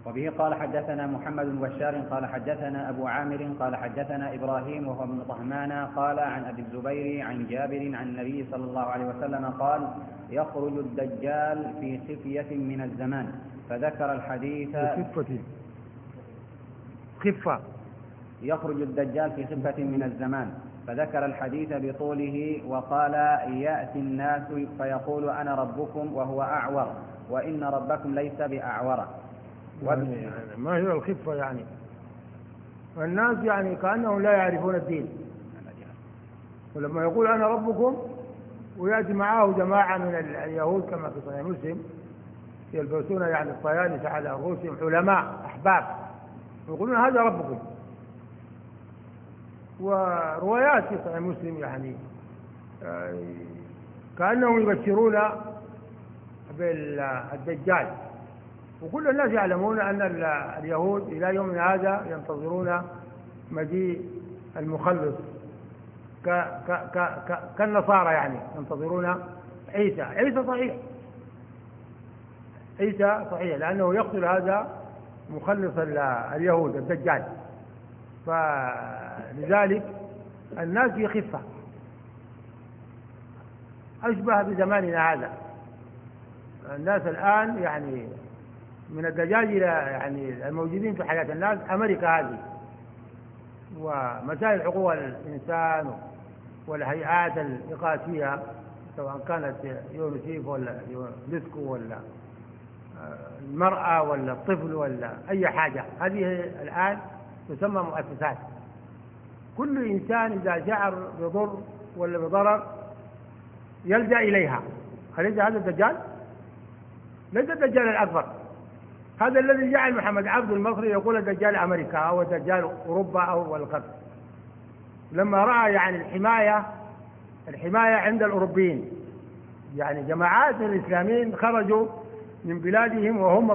A: وبه قال حدثنا محمد بن بشار قال حدثنا أبو عامر قال حدثنا إبراهيم وهو ابن طهمان قال عن أبي الزبير عن جابر عن النبي صلى الله عليه وسلم قال يخرج الدجال في خفية من الزمان. فذكر الحديث
B: خفة. خفة.
A: يخرج الدجال في خفة من الزمان. فذكر الحديث بطوله وقال يأتي الناس فيقول أنا ربكم وهو أعور وإن ربكم ليس بأعور.
B: يعني ما هي الخفة يعني. والناس يعني كأنهم لا يعرفون الدين. ولما يقول أنا ربكم ويأتي معه جماعة من اليهود كما في صحيح مسلم يلبسون يعني الطيالس على رؤوسهم علماء أحباب. يقولون هذا ربكم. وروايات في صحيح مسلم يعني آه، كأنهم يبشرون بالدجال. وكل الناس يعلمون أن اليهود إلى يوم هذا ينتظرون مجيء المخلص. ك ك ك كالنصارى يعني ينتظرون عيسى. عيسى صحيح. عيسى صحيح لأنه يقتل هذا مخلص اليهود الدجال. فلذلك الناس في خفة أشبه بزماننا هذا. الناس الآن يعني من الدجاجلة يعني الموجودين في حياة الناس أمريكا هذه. ومسائل حقوق الإنسان والهيئات الإقاسية سواء كانت يونسيف ولا يونسكو ولا آه، المرأة ولا الطفل ولا أي حاجة. هذه الآن تسمى مؤسسات. كل إنسان إذا شعر بضر ولا بضرر يلجأ إليها. أليس هذا الدجال؟ ليس الدجال الأكبر. هذا الذي جعل محمد عبد المصري يقول الدجال أمريكا أو الدجال أوروبا أو الغرب لما رأى يعني الحماية الحماية عند الأوروبيين يعني جماعات الإسلاميين خرجوا من بلادهم وهم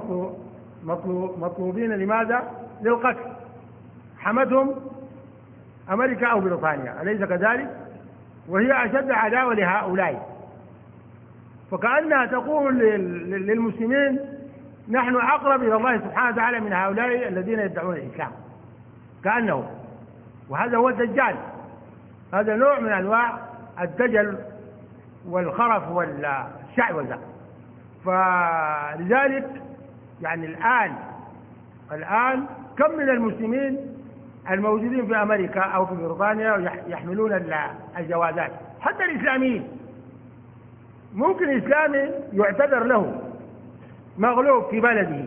B: مطلوبين لماذا؟ للقتل حمتهم أمريكا أو بريطانيا أليس كذلك؟ وهي أشد عداوة لهؤلاء فكأنها تقول للمسلمين نحن أقرب إلى الله سبحانه وتعالى من هؤلاء الذين يدعون الإسلام. كأنه وهذا هو الدجال. هذا نوع من أنواع الدجل والخرف والشعوذة فلذلك يعني الآن الآن كم من المسلمين الموجودين في أمريكا أو في بريطانيا يحملون الجوازات؟ حتى الإسلاميين. ممكن إسلامي يعتذر له مغلوب في بلده.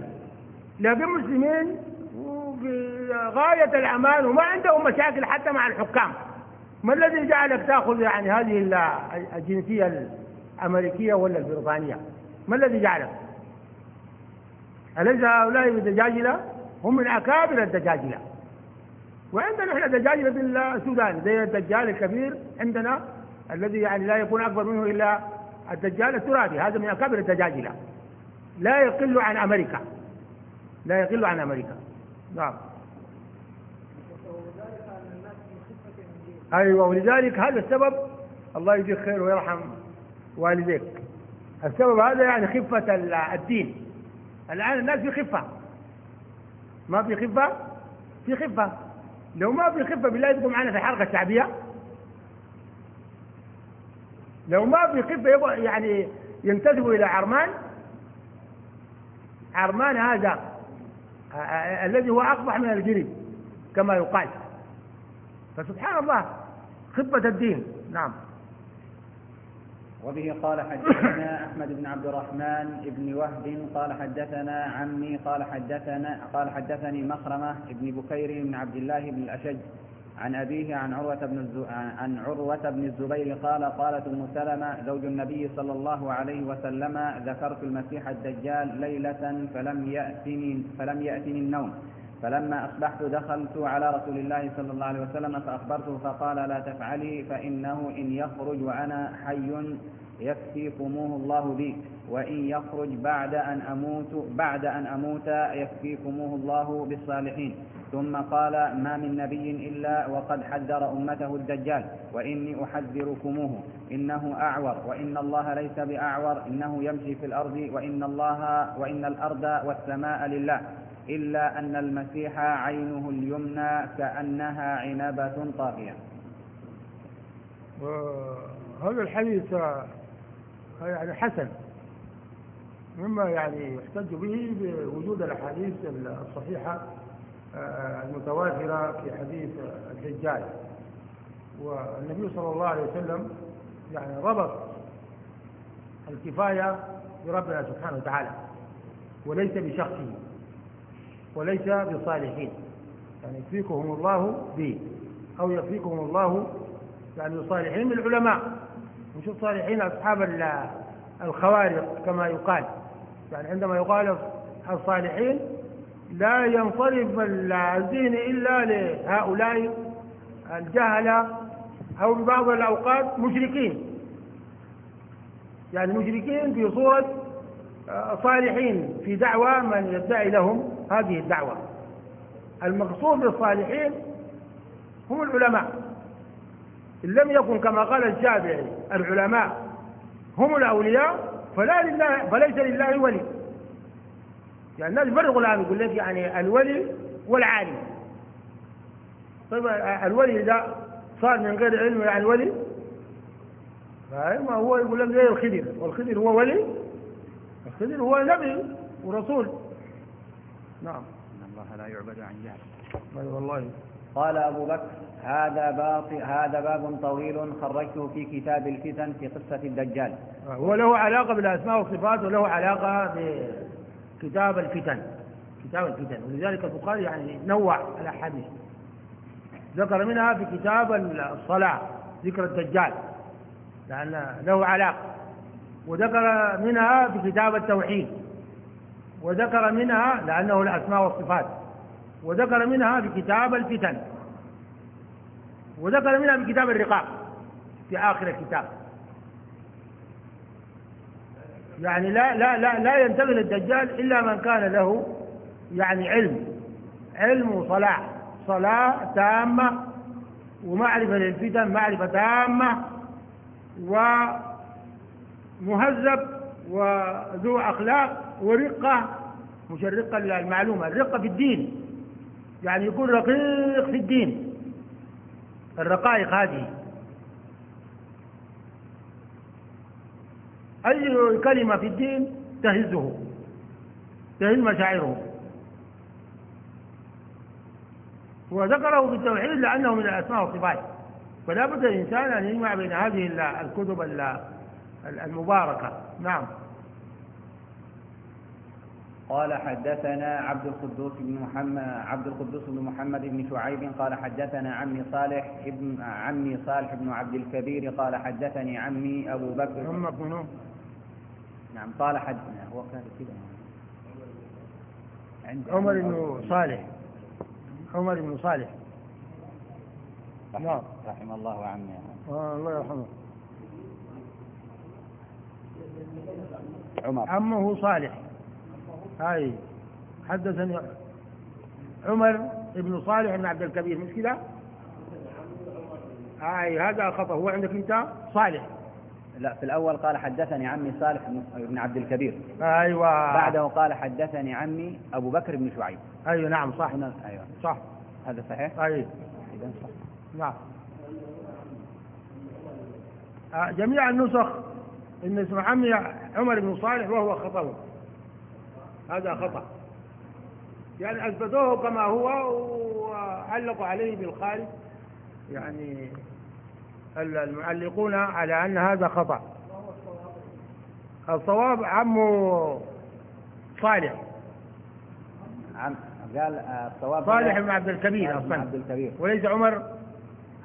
B: لكن مسلمين في غاية الأمان وما عندهم مشاكل حتى مع الحكام. ما الذي جعلك تأخذ يعني هذه الجنسية الأمريكية ولا البريطانية؟ ما الذي جعلك؟ أليس هؤلاء الدجاجلة هم من أكابر الدجاجلة. وعندنا إحنا دجاجلة السودان. زي الدجال الكبير عندنا الذي يعني لا يكون أكبر منه إلا الدجال الترابي. هذا من أكابر الدجاجلة. لا يقل عن أمريكا. لا يقل عن أمريكا. نعم. أيوة ولذلك هذا السبب الله يجزيك خير ويرحم والديك. السبب هذا يعني خفة الدين. الآن الناس في خفة. ما في خفة؟ في خفة. لو ما في خفة بالله يبقوا معنا في الحلقة الشعبية. لو ما في خفة يعني ينتسبوا إلى عرمان. عرمان هذا الذي هو أقبح من الجري كما يقال. فسبحان الله خطبة الدين. نعم.
A: وبه قال حدثنا أحمد بن عبد الرحمن بن وهب قال حدثنا عمي قال حدثنا قال حدثني مخرمة بن بكير بن عبد الله بن الأشج عن أبيه عن عروة بن عن عروة بن الزبير قال قالت أم سلمة زوج النبي صلى الله عليه وسلم ذكرت المسيح الدجال ليلة فلم يأتني فلم يأتني النوم. فلما أصبحت دخلت على رسول الله صلى الله عليه وسلم فأخبرته فقال لا تفعلي فإنه إن يخرج وأنا حي يكفيكموه الله بي وإن يخرج بعد أن أموت بعد أن أموت يكفيكموه الله بالصالحين. ثم قال ما من نبي إلا وقد حذر أمته الدجال وإني أحذركموه إنه أعور وإن الله ليس بأعور إنه يمشي في الأرض وإن الله وإن الأرض والسماء لله إلا أن المسيح عينه اليمنى كأنها عنبة طافية
B: هذا الحديث يعني حسن مما يعني يحتج به بوجود الأحاديث الصحيحة المتواترة في حديث الدجال والنبي صلى الله عليه وسلم يعني ربط الكفاية بربنا سبحانه وتعالى وليس بشخصه وليس بصالحين. يعني يكفيكهم الله به أو يكفيكم الله يعني الصالحين من العلماء. مش الصالحين أصحاب الخوارق كما يقال. يعني عندما يقال الصالحين لا ينصرف الذهن إلا لهؤلاء الجهلة أو ببعض الأوقات مشركين. يعني مشركين في صورة آه، صالحين في دعوة من يدعي لهم هذه الدعوة. المقصود بالصالحين هم العلماء. إن لم يكن كما قال الشافعي العلماء هم الأولياء فلا لله فليس لله ولي. يعني الناس يفرقوا الآن يقول لك يعني الولي والعالم. طيب الولي إذا صار من غير علم يعني ولي ما هو يقول لك زي الخدر والخدر هو ولي الخدر هو نبي ورسول. نعم.
A: إن الله لا يعبد عن جهل.
B: أي والله.
A: قال أبو بكر هذا باب هذا باب طويل خرجته في كتاب الفتن في قصة الدجال.
B: هو له علاقة بالأسماء والصفات وله علاقة بكتاب الفتن. كتاب الفتن. ولذلك البخاري يعني نوع الأحاديث. ذكر منها في كتاب الصلاة ذكر الدجال لأن له علاقة. وذكر منها في كتاب التوحيد. وذكر منها لأنه الأسماء والصفات. وذكر منها في كتاب الفتن. وذكر منها في كتاب الرقاق في آخر الكتاب. يعني لا لا لا لا ينتقل الدجال إلا من كان له يعني علم علم وصلاح صلاة تامة ومعرفة للفتن معرفة تامة ومهذب وذو أخلاق ورقة مش الرقة المعلومة الرقة في الدين يعني يكون رقيق في الدين الرقائق هذه. أي كلمة في الدين تهزه تهز مشاعره. وذكره في التوحيد لأنه من الأسماء والصفات. فلا بد الإنسان أن يجمع بين هذه الكتب المباركة. نعم.
A: قال حدثنا عبد القدوس بن محمد عبد القدوس بن محمد بن شعيب قال حدثنا عمي صالح ابن عمي صالح بن عبد الكبير قال حدثني عمي أبو بكر
B: عمك منو؟
A: نعم قال حد هو كان كذا.
B: عمر بن صالح. عمر بن صالح.
A: نعم. رحم الله عمي
B: آه الله يرحمه.
A: عمر.
B: عمه صالح. هاي. حدثني عمر بن صالح بن عبد الكبير مش كده؟ هاي هذا خطأ. هو عندك أنت؟ صالح.
A: لا في الأول قال حدثني عمي صالح بن عبد الكبير.
B: أيوة.
A: بعده قال حدثني عمي أبو بكر بن شعيب.
B: أيوة نعم صح.
A: أيوة.
B: صح.
A: هذا صحيح؟
B: أيوة
A: إذا صح.
B: نعم. آه، جميع النسخ إن اسم عمي عمر بن صالح وهو خطأ هذا خطأ. يعني أثبتوه كما هو وعلقوا عليه بالخارج. يعني المعلقون على أن هذا خطأ. الصواب عمه صالح.
A: عم قال الصواب
B: صالح بن عبد الكبير
A: أصلا. عبد الكبير.
B: وليس عمر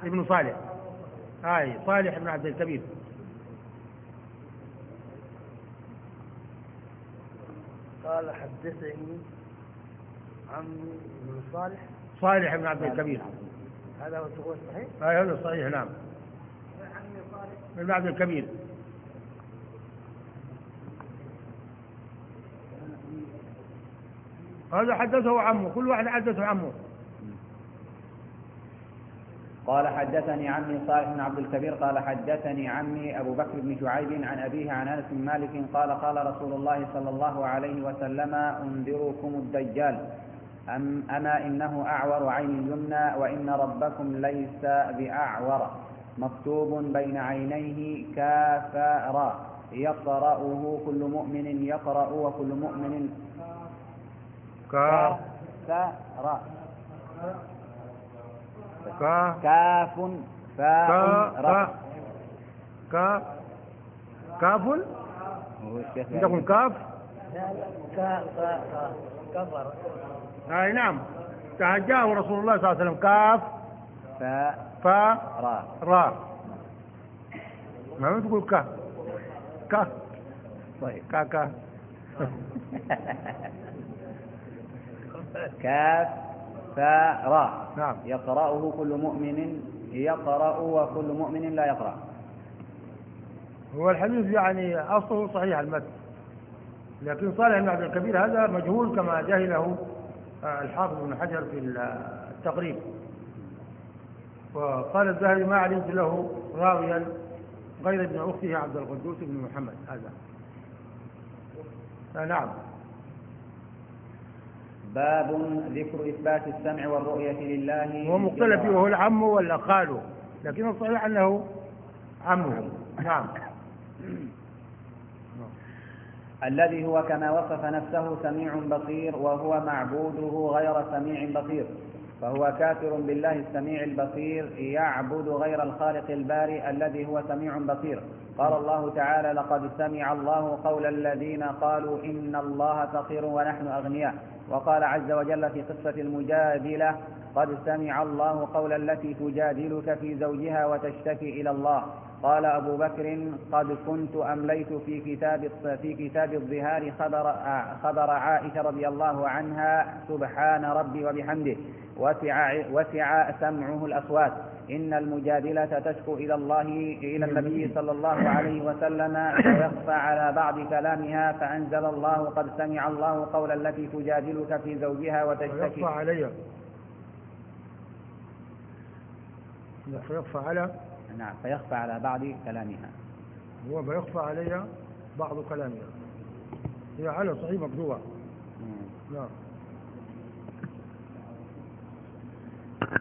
B: بن صالح. هاي صالح بن عبد الكبير.
C: قال حدثني عمي بن صالح.
B: صالح بن عبد الكبير.
C: هذا هو الصحيح؟
B: هذا صحيح نعم. بن عبد الكبير. هذا حدثه عمه كل واحد حدثه عمه.
A: قال حدثني عمي صالح بن عبد الكبير قال حدثني عمي أبو بكر بن شعيب عن أبيه عن أنس بن مالك قال قال رسول الله صلى الله عليه وسلم أنذركم الدجال. أم أما إنه أعور عين اليمنى وإن ربكم ليس بأعور. مكتوب بين عينيه كافرا يقرأه كل مؤمن يقرأ وكل مؤمن. كافرا
B: كا.
A: كاف. فاء.
B: كاف.
A: هو الشيخ
B: عندكم كاف؟
C: كا. كا كفر.
B: أي نعم. تهجاه رسول الله صلى الله عليه وسلم. كاف.
A: فاء.
B: فا
A: راء
B: را. ما تقول كا كا
A: طيب.
B: كا كا
A: كاف فاء راء
B: نعم.
A: يقرأه كل مؤمن يقرأ وكل مؤمن لا يقرأ.
B: هو الحديث يعني أصله صحيح المتن. لكن صالح بن عبد الكبير هذا مجهول كما جهله الحافظ بن حجر في التقريب. وقال الذهبي ما علمت له راويا غير ابن أخته عبد القدوس بن محمد. هذا. آه، نعم.
A: باب ذكر إثبات السمع والرؤية لله.
B: هو مختلف وهو العم ولا خاله. لكن الصحيح أنه عمه. نعم.
A: الذي هو كما وصف نفسه سميع بصير وهو معبوده غير سميع بصير. فهو كافر بالله السميع البصير يعبد غير الخالق البارئ الذي هو سميع بصير. قال الله تعالى لقد سمع الله قول الذين قالوا إن الله فقير ونحن أغنياء وقال عز وجل في قصة المجادلة قد سمع الله قول التي تجادلك في زوجها وتشتكي إلى الله. قال أبو بكر قد كنت أمليت في كتاب في كتاب الظهار خبر خبر عائشة رضي الله عنها سبحان ربي وبحمده. وسع وسع سمعه الأصوات. إن المجادلة تشكو إلى الله إلى النبي صلى الله عليه وسلم فيخفى على بعض كلامها فأنزل الله قد سمع الله قول التي تجادلك في زوجها وتشتكي.
B: فيخفى علي فيخفى على
A: نعم فيخفى على بعض كلامها.
B: هو فيخفى علي بعض كلامها. هي على صحيح مقدوع نعم.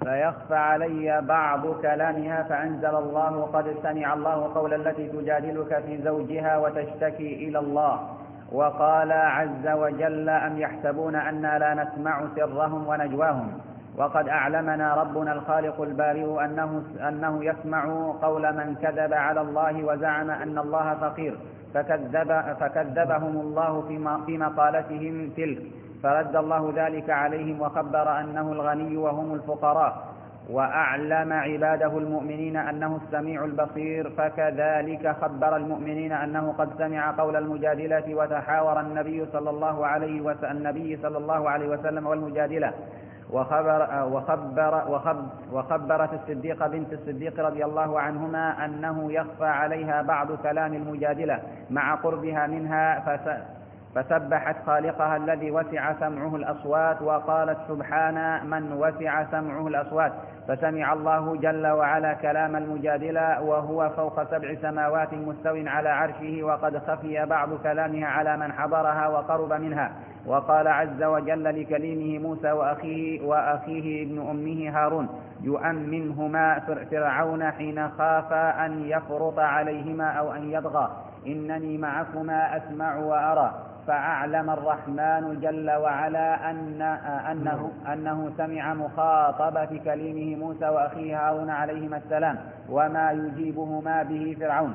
A: فيخفى علي بعض كلامها فأنزل الله قد سمع الله قول التي تجادلك في زوجها وتشتكي إلى الله. وقال عز وجل أم يحسبون أنا لا نسمع سرهم ونجواهم؟ وقد أعلمنا ربنا الخالق البارئ أنه, أنه يسمع قول من كذب على الله وزعم أن الله فقير فكذب فكذبهم الله في مقالتهم تلك. فرد الله ذلك عليهم وخبر أنه الغني وهم الفقراء. وأعلم عباده المؤمنين أنه السميع البصير. فكذلك خبر المؤمنين أنه قد سمع قول المجادلة وتحاور النبي صلى الله عليه وسلم النبي صلى الله عليه وسلم والمجادلة. وخبر وخبر وخب وخبرت الصديقة بنت الصديق رضي الله عنهما أنه يخفى عليها بعض كلام المجادلة مع قربها منها فسبحت خالقها الذي وسع سمعه الأصوات وقالت سبحان من وسع سمعه الأصوات. فسمع الله جل وعلا كلام المجادلة وهو فوق سبع سماوات مستو على عرشه وقد خفي بعض كلامها على من حضرها وقرب منها. وقال عز وجل لكليمه موسى وأخيه وأخيه ابن أمه هارون يؤمنهما فرعون حين خاف أن يفرط عليهما أو أن يطغى إنني معكما أسمع وأرى. فأعلم الرحمن جل وعلا أن أنه, أنه سمع مخاطبة كليمه موسى وأخيه هارون عليهما السلام وما يجيبهما به فرعون.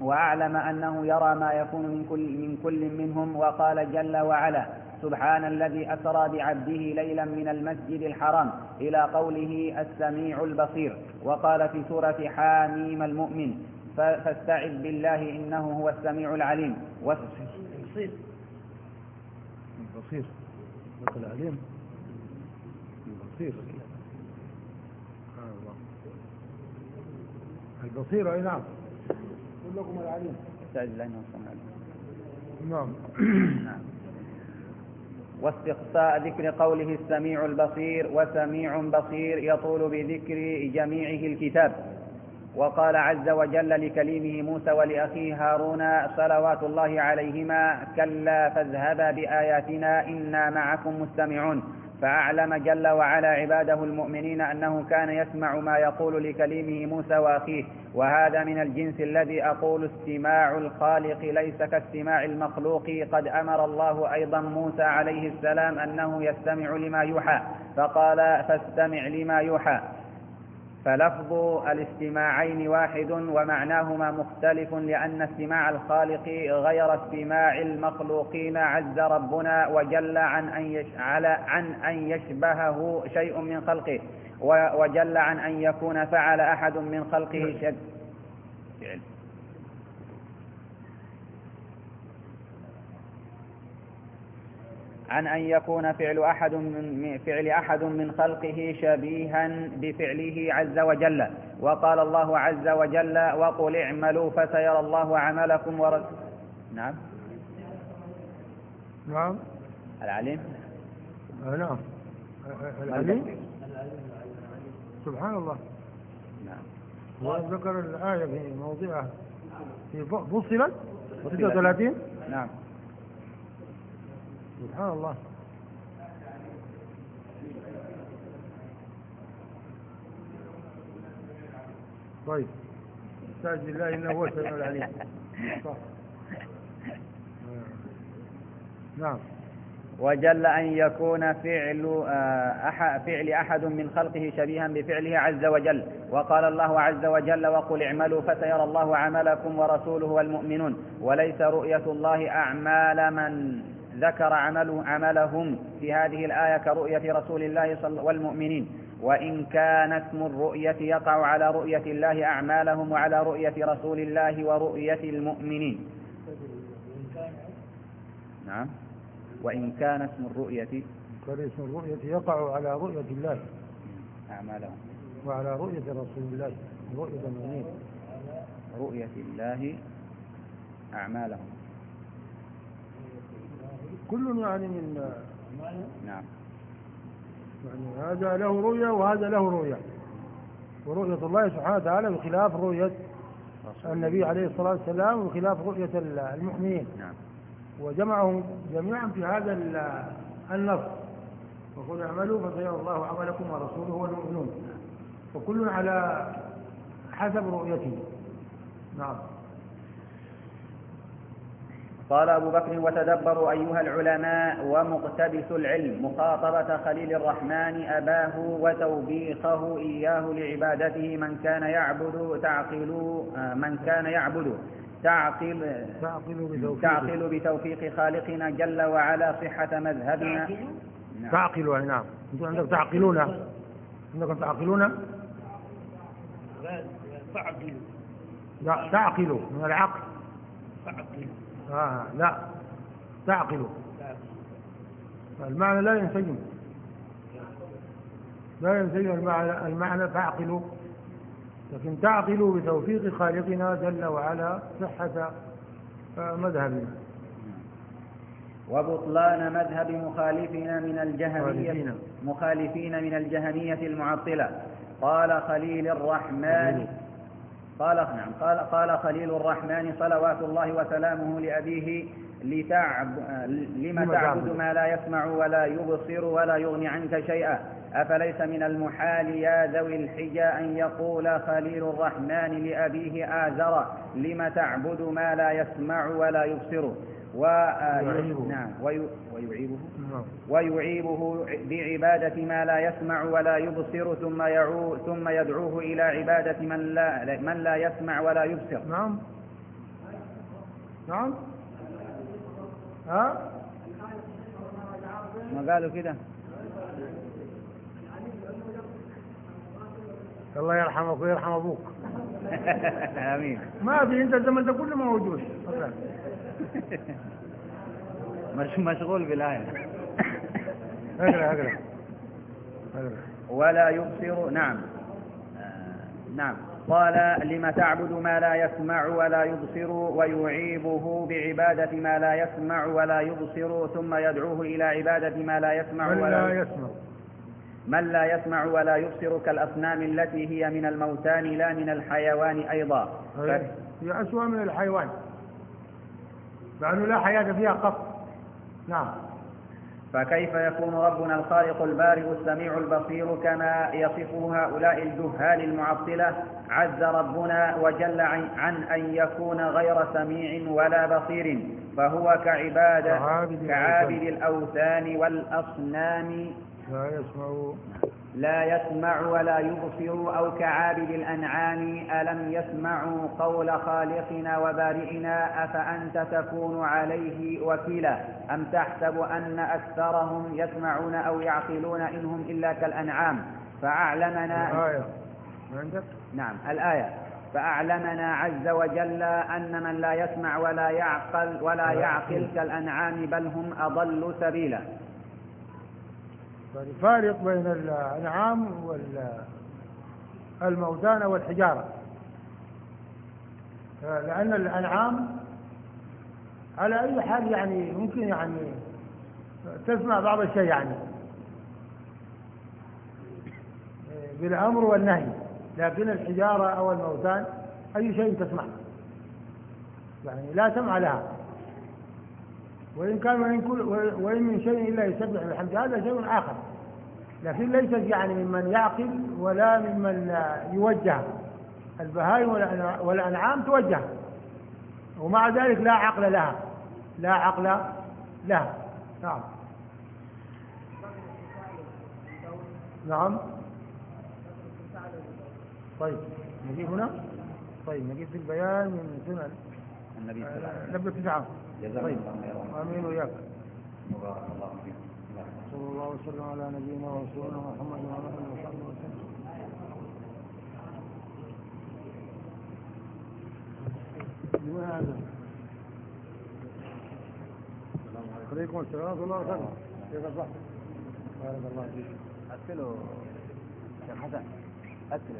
A: وأعلم أنه يرى ما يكون من كل, من كل منهم وقال جل وعلا سبحان الذي أسرى بعبده ليلا من المسجد الحرام إلى قوله السميع البصير. وقال في سورة حاميم المؤمن فاستعذ بالله إنه هو السميع العليم.
B: البصير البصير مثل العليم البصير البصير أي نعم. كلكم العليم.
A: استعذ بالله إنه السميع العليم.
B: نعم.
A: نعم. واستقصاء ذكر قوله السميع البصير وسميع بصير يطول بذكر جميعه الكتاب. وقال عز وجل لكليمه موسى ولأخيه هارون صلوات الله عليهما كلا فاذهبا بآياتنا إنا معكم مستمعون. فأعلم جل وعلا عباده المؤمنين أنه كان يسمع ما يقول لكليمه موسى وأخيه. وهذا من الجنس الذي أقول استماع الخالق ليس كاستماع المخلوق. قد أمر الله أيضا موسى عليه السلام أنه يستمع لما يوحى. فقال فاستمع لما يوحى. فلفظ الاستماعين واحد ومعناهما مختلف لأن استماع الخالق غير استماع المخلوقين عز ربنا وجل عن أن عن أن يشبهه شيء من خلقه وجل عن أن يكون فعل أحد من خلقه شد عن أن يكون فعل أحد من فعل أحد من خلقه شبيها بفعله عز وجل. وقال الله عز وجل وقل اعملوا فسيرى الله عملكم ورد نعم.
B: نعم.
A: العليم.
B: آه نعم. العليم. سبحان الله. وذكر الآية في موضعها. في فصلت؟ 36
A: نعم.
B: سبحان الله. طيب. استعذ بالله إنه هو السميع العليم. صح نعم.
A: وجل أن يكون فعل آه، أح- فعل أحد من خلقه شبيها بفعله عز وجل. وقال الله عز وجل وقل اعملوا فسيرى الله عملكم ورسوله والمؤمنون. وليس رؤية الله أعمال من ذكر عمل عملهم في هذه الآية كرؤية رسول الله صلى والمؤمنين. وإن كان اسم الرؤية يقع على رؤية الله أعمالهم وعلى رؤية رسول الله ورؤية المؤمنين. نعم. وإن كان اسم الرؤية
B: قال اسم الرؤية يقع على رؤية الله.
A: أعمالهم.
B: وعلى رؤية رسول الله. رؤية المؤمنين.
A: رؤية الله أعمالهم.
B: كل يعني من
A: نعم.
B: يعني هذا له رؤية وهذا له رؤية. ورؤية الله سبحانه وتعالى بخلاف رؤية النبي عليه الصلاة والسلام وخلاف رؤية المؤمنين.
A: نعم.
B: وجمعهم جميعا في هذا ال- النص. وقل اعملوا فسيرى الله عملكم ورسوله والمؤمنون. فكل على حسب رؤيته. نعم.
A: قال أبو بكر وتدبروا أيها العلماء ومقتبس العلم مخاطبة خليل الرحمن أباه وتوبيخه إياه لعبادته من كان يعبد تعقل من كان يعبد تعقل
B: تعقل
A: تعقل بتوفيق خالقنا جل وعلا صحة مذهبنا. نعم.
B: تعقل يعني نعم. أنتم عندك تعقلون. عندكم تعقلون؟
C: لا
B: تعقلوا من العقل.
C: فعقل
B: آه لا. تعقلوا المعنى لا ينسجم. لا ينسجم المعنى المعنى تعقلوا لكن تعقلوا بتوفيق خالقنا جل وعلا صحة آه، مذهبنا.
A: وبطلان مذهب مخالفنا من الجهمية
B: مخالفين.
A: مخالفين من الجهمية المعطلة. قال خليل الرحمن قال نعم قال قال خليل الرحمن صلوات الله وسلامه لأبيه لتعب لم تعبد؟ ما لا يسمع ولا يبصر ولا يغني عنك شيئا أفليس من المحال يا ذوي الحجى أن يقول خليل الرحمن لأبيه آزر لم تعبد ما لا يسمع ولا يبصر. نعم. وي... ويعيبه.
B: نعم.
A: ويعيبه بعبادة ما لا يسمع ولا يبصر ثم يعو ثم يدعوه إلى عبادة من لا من لا يسمع ولا يبصر.
B: نعم. نعم. ها؟
A: ما قالوا كده؟
B: الله يرحمك ويرحم أبوك.
A: آمين.
B: ما في أنت الزمن ده كله موجود أصلاً.
A: مش مشغول بالآية.
B: أقرأ أقرأ.
A: ولا يبصر نعم. آه، نعم. قال لم تعبد ما لا يسمع ولا يبصر ويعيبه بعبادة ما لا يسمع ولا يبصر ثم يدعوه إلى عبادة ما لا يسمع
B: من
A: ولا
B: لا يسمع؟
A: من لا يسمع ولا يبصر كالأصنام التي هي من الموتان لا من الحيوان أيضا.
B: هي أسوأ من الحيوان. لأنه لا حياة فيها قط نعم.
A: فكيف يكون ربنا الخالق البارئ السميع البصير كما يصفه هؤلاء الجهال المعطلة؟ عز ربنا وجل عن أن يكون غير سميع ولا بصير فهو كعبادة
B: كعابد
A: كعابد الأوثان والأصنام.
B: لا يسمع
A: لا يسمع ولا يبصر أو كعابد الأنعام ألم يسمعوا قول خالقنا وبارئنا أفأنت تكون عليه وكيلا؟ أم تحسب أن أكثرهم يسمعون أو يعقلون إنهم إلا كالأنعام؟ فأعلمنا
B: الآية. عندك؟
A: نعم الآية. فأعلمنا عز وجل أن من لا يسمع ولا يعقل ولا يعقل كالأنعام بل هم أضل سبيلا.
B: فالفارق بين الأنعام والموتان والحجارة. لأن الأنعام على أي حال يعني ممكن يعني تسمع بعض الشيء يعني. بالأمر والنهي. لكن الحجارة أو الموتان أي شيء تسمع. يعني لا سمع لها. وإن كان وإن, كل وإن من شيء إلا يسبح بحمد هذا شيء آخر. لكن ليست يعني ممن يعقل ولا ممن يوجه. البهائم والأنعام توجه. ومع ذلك لا عقل لها. لا عقل لها. نعم. نعم. طيب نجيب هنا؟ طيب نجيب في البيان من سنن
A: النبي صلى الله عليه وسلم. جزاكم
B: طيب.
A: الله خيرا.
B: آمين وإياك.
A: مبارك الله فيكم
B: صلى الله وسلم على نبينا ورسولنا محمد وعلى آله وصحبه وسلم. لماذا؟ عليكم السلام ورحمة الله وبركاته. كيف اصبحت؟ بارك الله فيك.
A: أكلوا. شيخ حسن أكل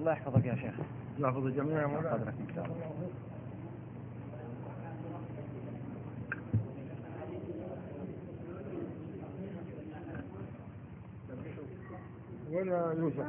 A: الله يحفظك يا شيخ.
B: يحفظ الجميع يا مولانا.
A: قدرك إن شاء الله.
B: ولا يوسف؟